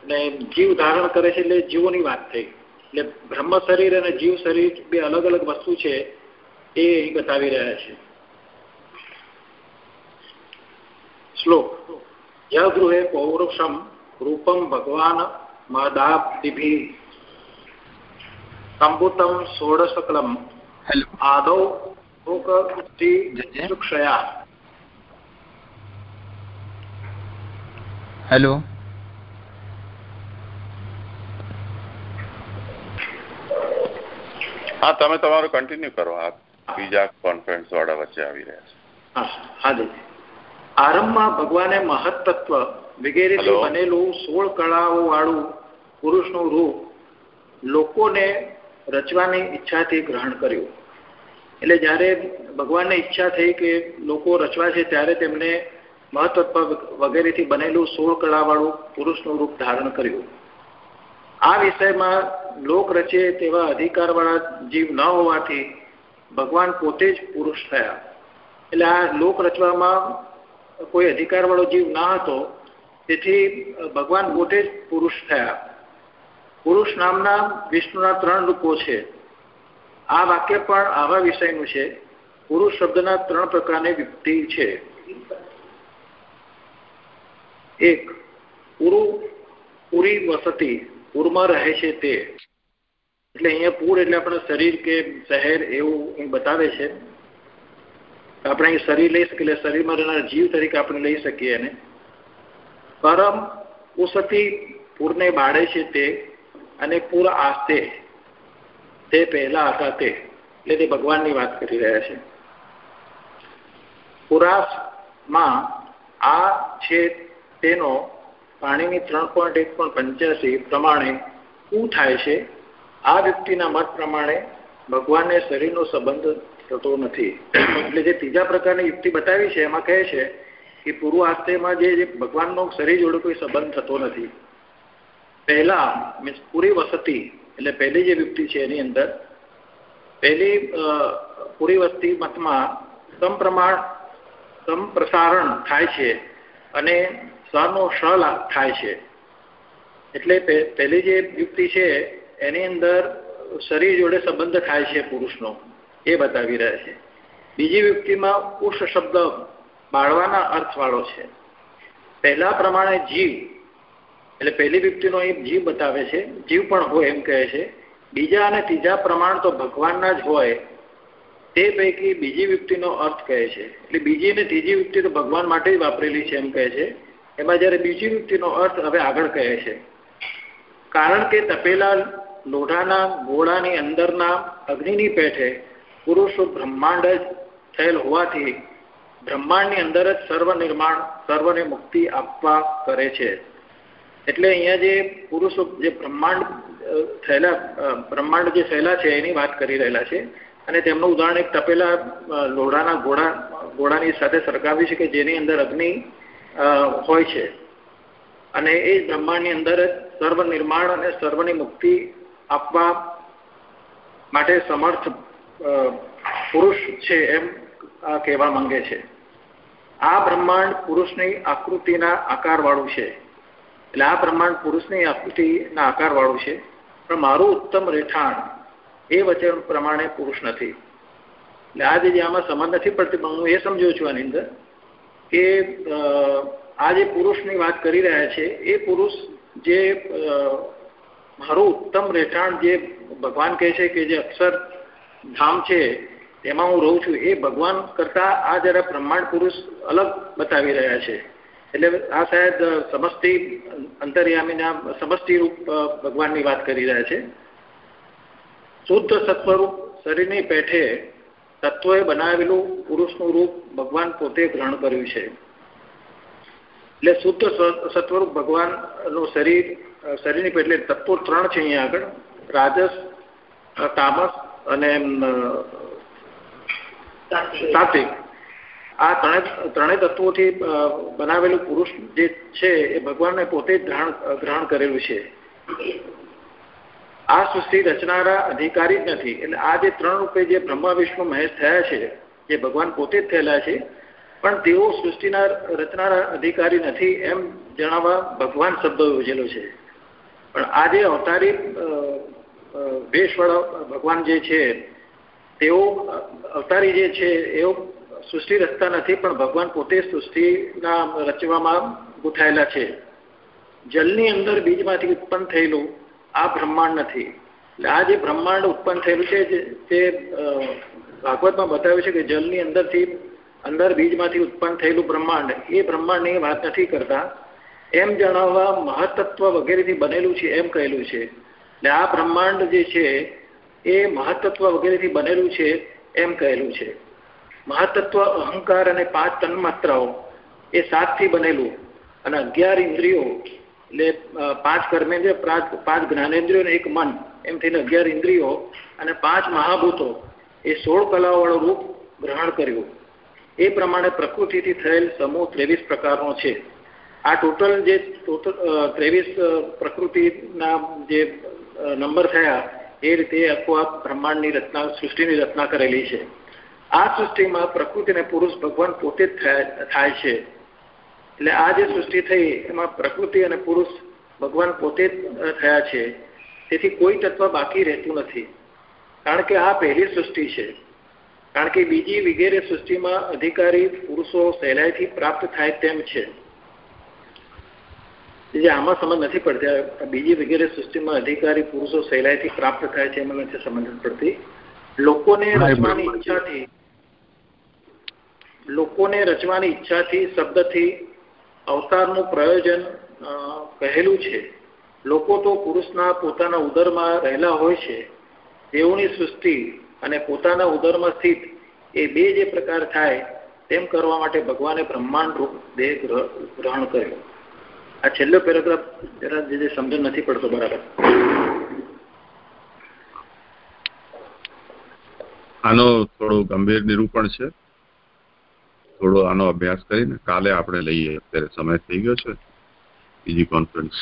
F: અને જીવ ધારણ કરે છે એટલે જીવોની વાત થઈ. એટલે બ્રહ્મ શરીર અને જીવ શરીર બે અલગ અલગ વસ્તુ છે એ અહીં બતાવી રહ્યા છે. શ્લોક. યગૃહે પૌરુષમ રૂપમ ભગવાન મદાબ્દિભિ સંભૂતમ ષોડશકલમ આદૌ શોકક્ષયા
G: हेलो।
B: હા તમે તમારું કન્ટિન્યુ કરો. આ બીજા કોન્ફરન્સ વાળા વચ્ચે આવી રહ્યા છે.
F: હા આરંભમાં ભગવાને મહત્તત્વ વગેરેથી બનેલું સોળ કળાઓ વાળું પુરુષનું રૂપ લોકોને રચવાની ઈચ્છાથી ગ્રહણ કર્યું. એટલે જ્યારે ભગવાનને ઈચ્છા થઈ કે લોકો રચવા છે, ત્યારે તેમને મહત્વ વગેરેથી બનેલું સોળ કળાવાળું પુરુષનું રૂપ ધારણ કર્યું. આ વિષયમાં લોક રચે તેવા અધિકારવાળા જીવ ન હોવાથી ભગવાન પોતે જ પુરુષ થયા. એટલે આ લોક રચવામાં કોઈ અધિકારવાળો જીવ ના હતો, તેથી ભગવાન પોતે જ પુરુષ થયા. પુરુષ નામના વિષ્ણુના ત્રણ રૂપો છે. આ વાક્ય પણ આવા વિષયનું છે. પુરુષ શબ્દના ત્રણ પ્રકારની વ્યક્તિ છે. એક, પુરુ, પુરી વસતી. પૂરમાં રહે છે તે. એટલે અહીંયા પૂર એટલે આપણે શરીર કે શહેર એવું અહીં બતાવે છે. આપણે અહીં શરીર લઈ શકીએ, એટલે શરીરમાં રહેનાર જીવ તરીકે આપણે લઈ શકીએ એને. પરમ ઉસતી પૂરને બાળે છે તે. અને પૂર આસ્તે તે પહેલા હતા તે, એટલે તે ભગવાનની વાત કરી રહ્યા છે. પુરાસમાં આ છે તેનો પાણીની ત્રણ પોઈન્ટ એક પોઈન્ટ પંચ્યાસી પ્રમાણે શું થાય છે. આ વ્યક્તિના મત પ્રમાણે ભગવાનને શરીરનો સંબંધ થતો નથી. એટલે જે ત્રીજા પ્રકારની યુક્તિ બતાવી છે, એમાં કહે છે કે પૂર્વ આસ્તેમાં જે ભગવાનનો શરીર જોડે કોઈ સંબંધ થતો નથી. પહેલા, મીન્સ પૂરી વસતી, એટલે પહેલી જે વ્યક્તિ છે એની અંદર, પહેલી પૂરી વસ્તી મતમાં સમપ્રમાણ, સમપ્રસારણ થાય છે અને સ્વનો શ થાય છે. એટલે પહેલી જે યુક્તિ છે, એની અંદર શરીર જોડે સંબંધ થાય છે પુરુષનો, એ બતાવી રહ્યા છે. બીજી વ્યક્તિમાં ઉષ શબ્દ બાળવાના અર્થવાળો છે. પહેલા પ્રમાણે જીવ એટલે પહેલી વ્યક્તિનો એ જીવ બતાવે છે, જીવ પણ હોય એમ કહે છે. બીજા અને ત્રીજા પ્રમાણ તો ભગવાનના જ હોય, તે પૈકી બીજી વ્યક્તિનો અર્થ કહે છે. એટલે બીજી અને ત્રીજી વ્યક્તિ તો ભગવાન માટે જ વાપરેલી છે એમ કહે છે. એમાં જ્યારે બીજી વ્યક્તિનો અર્થ હવે આગળ કહે છે. કારણ કે તપેલા લોઢાના ગોળાની અંદરના અગ્નિની પેઠે પુરુષો બ્રહ્માંડ જ થયેલ હોવાથી બ્રહ્માંડની અંદર જ સર્વ નિર્માણ સર્વને મુક્તિ આપવા કરે છે. એટલે અહીંયા જે પુરુષો, જે બ્રહ્માંડ થયેલા બ્રહ્માંડ જે થયેલા છે એની વાત કરી રહેલા છે. અને તેમનું ઉદાહરણ એક તપેલા લોઢાના ઘોડા, ઘોડાની સાથે સરખાવ્યું છે કે જેની અંદર અગ્નિ હોય છે. અને એ બ્રહ્માંડની અંદર સર્વ નિર્માણ અને સર્વની મુક્તિ આપવા માટે સમર્થ પુરુષ છે એમ કહેવા માંગે છે. આ બ્રહ્માંડ પુરુષની આકૃતિના આકારવાળું છે. એટલે આ પ્રમાણ પુરુષની આકૃતિના આકારવાળું છે. પણ મારું ઉત્તમ રહેઠાણ એ વચન પ્રમાણે પુરુષ નથી. એટલે આ જે આમાં સમાન નથી પડતી, પણ હું એ સમજુ છું આની અંદર કે આ જે પુરુષની વાત કરી રહ્યા છે, એ પુરુષ જે મારું ઉત્તમ રહેઠાણ જે ભગવાન કહે છે કે જે અક્ષર ધામ છે, તેમાં હું રહું છું, એ ભગવાન કરતાં આ જરા બ્રહ્માંડ પુરુષ અલગ બતાવી રહ્યા છે. એટલે આ શાયદ સમષ્ટિ અંતર્યામીના સમષ્ટિ રૂપ ભગવાનની વાત કરી રહ્યા છે. શુદ્ધ સત્વરૂપ શરીરની પેઠે તત્વએ બનાવેલું પુરુષનું રૂપ ભગવાન પોતે ગ્રહણ કર્યું છે. એટલે શુદ્ધ સત્વરૂપ ભગવાનનું શરીર શરીરની પેટલે તત્વો ત્રણ છે અહીંયા આગળ. રાજસ તામસ અને સાત્વિક આ ત્રણે ત્રણેય તત્વોથી બનાવેલું પુરુષ જે છે, એ ભગવાનને પોતે જ ગ્રહણ કરેલું છે. આ સૃષ્ટિ રચનારા અધિકારી જ નથી. એટલે આ જે ત્રણ રૂપે જે બ્રહ્મા, વિષ્ણુ, મહેશ થયા છે, જે ભગવાન પોતે જ થયેલા છે, પણ તેઓ સૃષ્ટિના રચનારા અધિકારી નથી એમ જણાવવા ભગવાન શબ્દ યોજેલો છે. પણ આ જે અવતારી વેશવાળા ભગવાન જે છે, તેઓ અવતારી જે છે, એઓ સૃષ્ટિ રચતા નથી, પણ ભગવાન પોતે સૃષ્ટિના રચવામાં ગૂંથાયેલા છે. જલની અંદર બીજમાંથી ઉત્પન્ન થયેલું આ બ્રહ્માંડ નથી. એટલે આ જે બ્રહ્માંડ ઉત્પન્ન થયેલું છે તે ભાગવતમાં બતાવ્યું છે કે જલની અંદરથી, અંદર બીજમાંથી ઉત્પન્ન થયેલું બ્રહ્માંડ, એ બ્રહ્માંડની વાત નથી કરતા. એમ જણાવવા મહતત્વ વગેરેથી બનેલું છે, એમ કહેલું છે. એટલે આ બ્રહ્માંડ જે છે, એ મહતત્વ વગેરેથી બનેલું છે, એમ કહેલું છે. મહતત્વ, અહંકાર અને પાંચ તન્માત્રાઓ એ સાતથી બનેલું. અને અગિયાર ઇન્દ્રિયો, એટલે પાંચ કર્મેન્દ્રિય, પાંચ જ્ઞાનેન્દ્રિયો અને એક મન, એમ થઈને અગિયાર ઇન્દ્રિયો અને પાંચ મહાભૂતો એ સોળ કલાઓવાળું રૂપ ગ્રહણ કર્યું. એ પ્રમાણે પ્રકૃતિથી થયેલ સમૂહ ત્રેવીસ પ્રકારનો છે. આ ટોટલ જે ટોટલ ત્રેવીસ પ્રકૃતિના જે નંબર થયા, એ રીતે આખું આ બ્રહ્માંડની રચના, સૃષ્ટિની રચના કરેલી છે. આ સૃષ્ટિમાં પ્રકૃતિ અને પુરુષ ભગવાન પોતે જ થાય છે. એટલે આ જે સૃષ્ટિ થઈ એમાં પ્રકૃતિ અને પુરુષ ભગવાન પોતે જ થયા છે. તેથી કોઈ તત્વ બાકી રહેતું નથી. કારણ કે આ પહેલી સૃષ્ટિ છે. કારણ કે બીજી વગેરે સૃષ્ટિમાં અધિકારી પુરુષો સહેલાઈથી પ્રાપ્ત થાય તેમ છે. જે આમાં સમજ નથી પડતી. બીજી વગેરે સૃષ્ટિમાં અધિકારી પુરુષો સહેલાઈથી પ્રાપ્ત થાય છે એમાં નથી સમજ પડતી. લોકોને રચવાની ઈચ્છાથી લોકોને રચવાની ઈચ્છાથી, શબ્દથી, અવતારનું પ્રયોજન કહેલું છે. લોકો તો પુરુષના પોતાના ઉદરમાં રહેલા હોય છે. તેઓની સૃષ્ટિ અને પોતાના ઉદરમાં સ્થિત એ બે જે પ્રકાર થાય, તેમ કરવા માટે ભગવાને બ્રહ્માંડ રૂપ દેહ ગ્રહ- ગ્રહણ કર્યો. આ છેલ્લો પેરેગ્રાફ જરા જે સમજ નથી પડતો, બરાબર.
G: આનો થોડો ગંભીર નિરૂપણ છે. થોડો આનો અભ્યાસ કરીને કાલે આપણે લઈએ. અત્યારે સમય થઈ ગયો છે. બીજી કોન્ફરન્સ.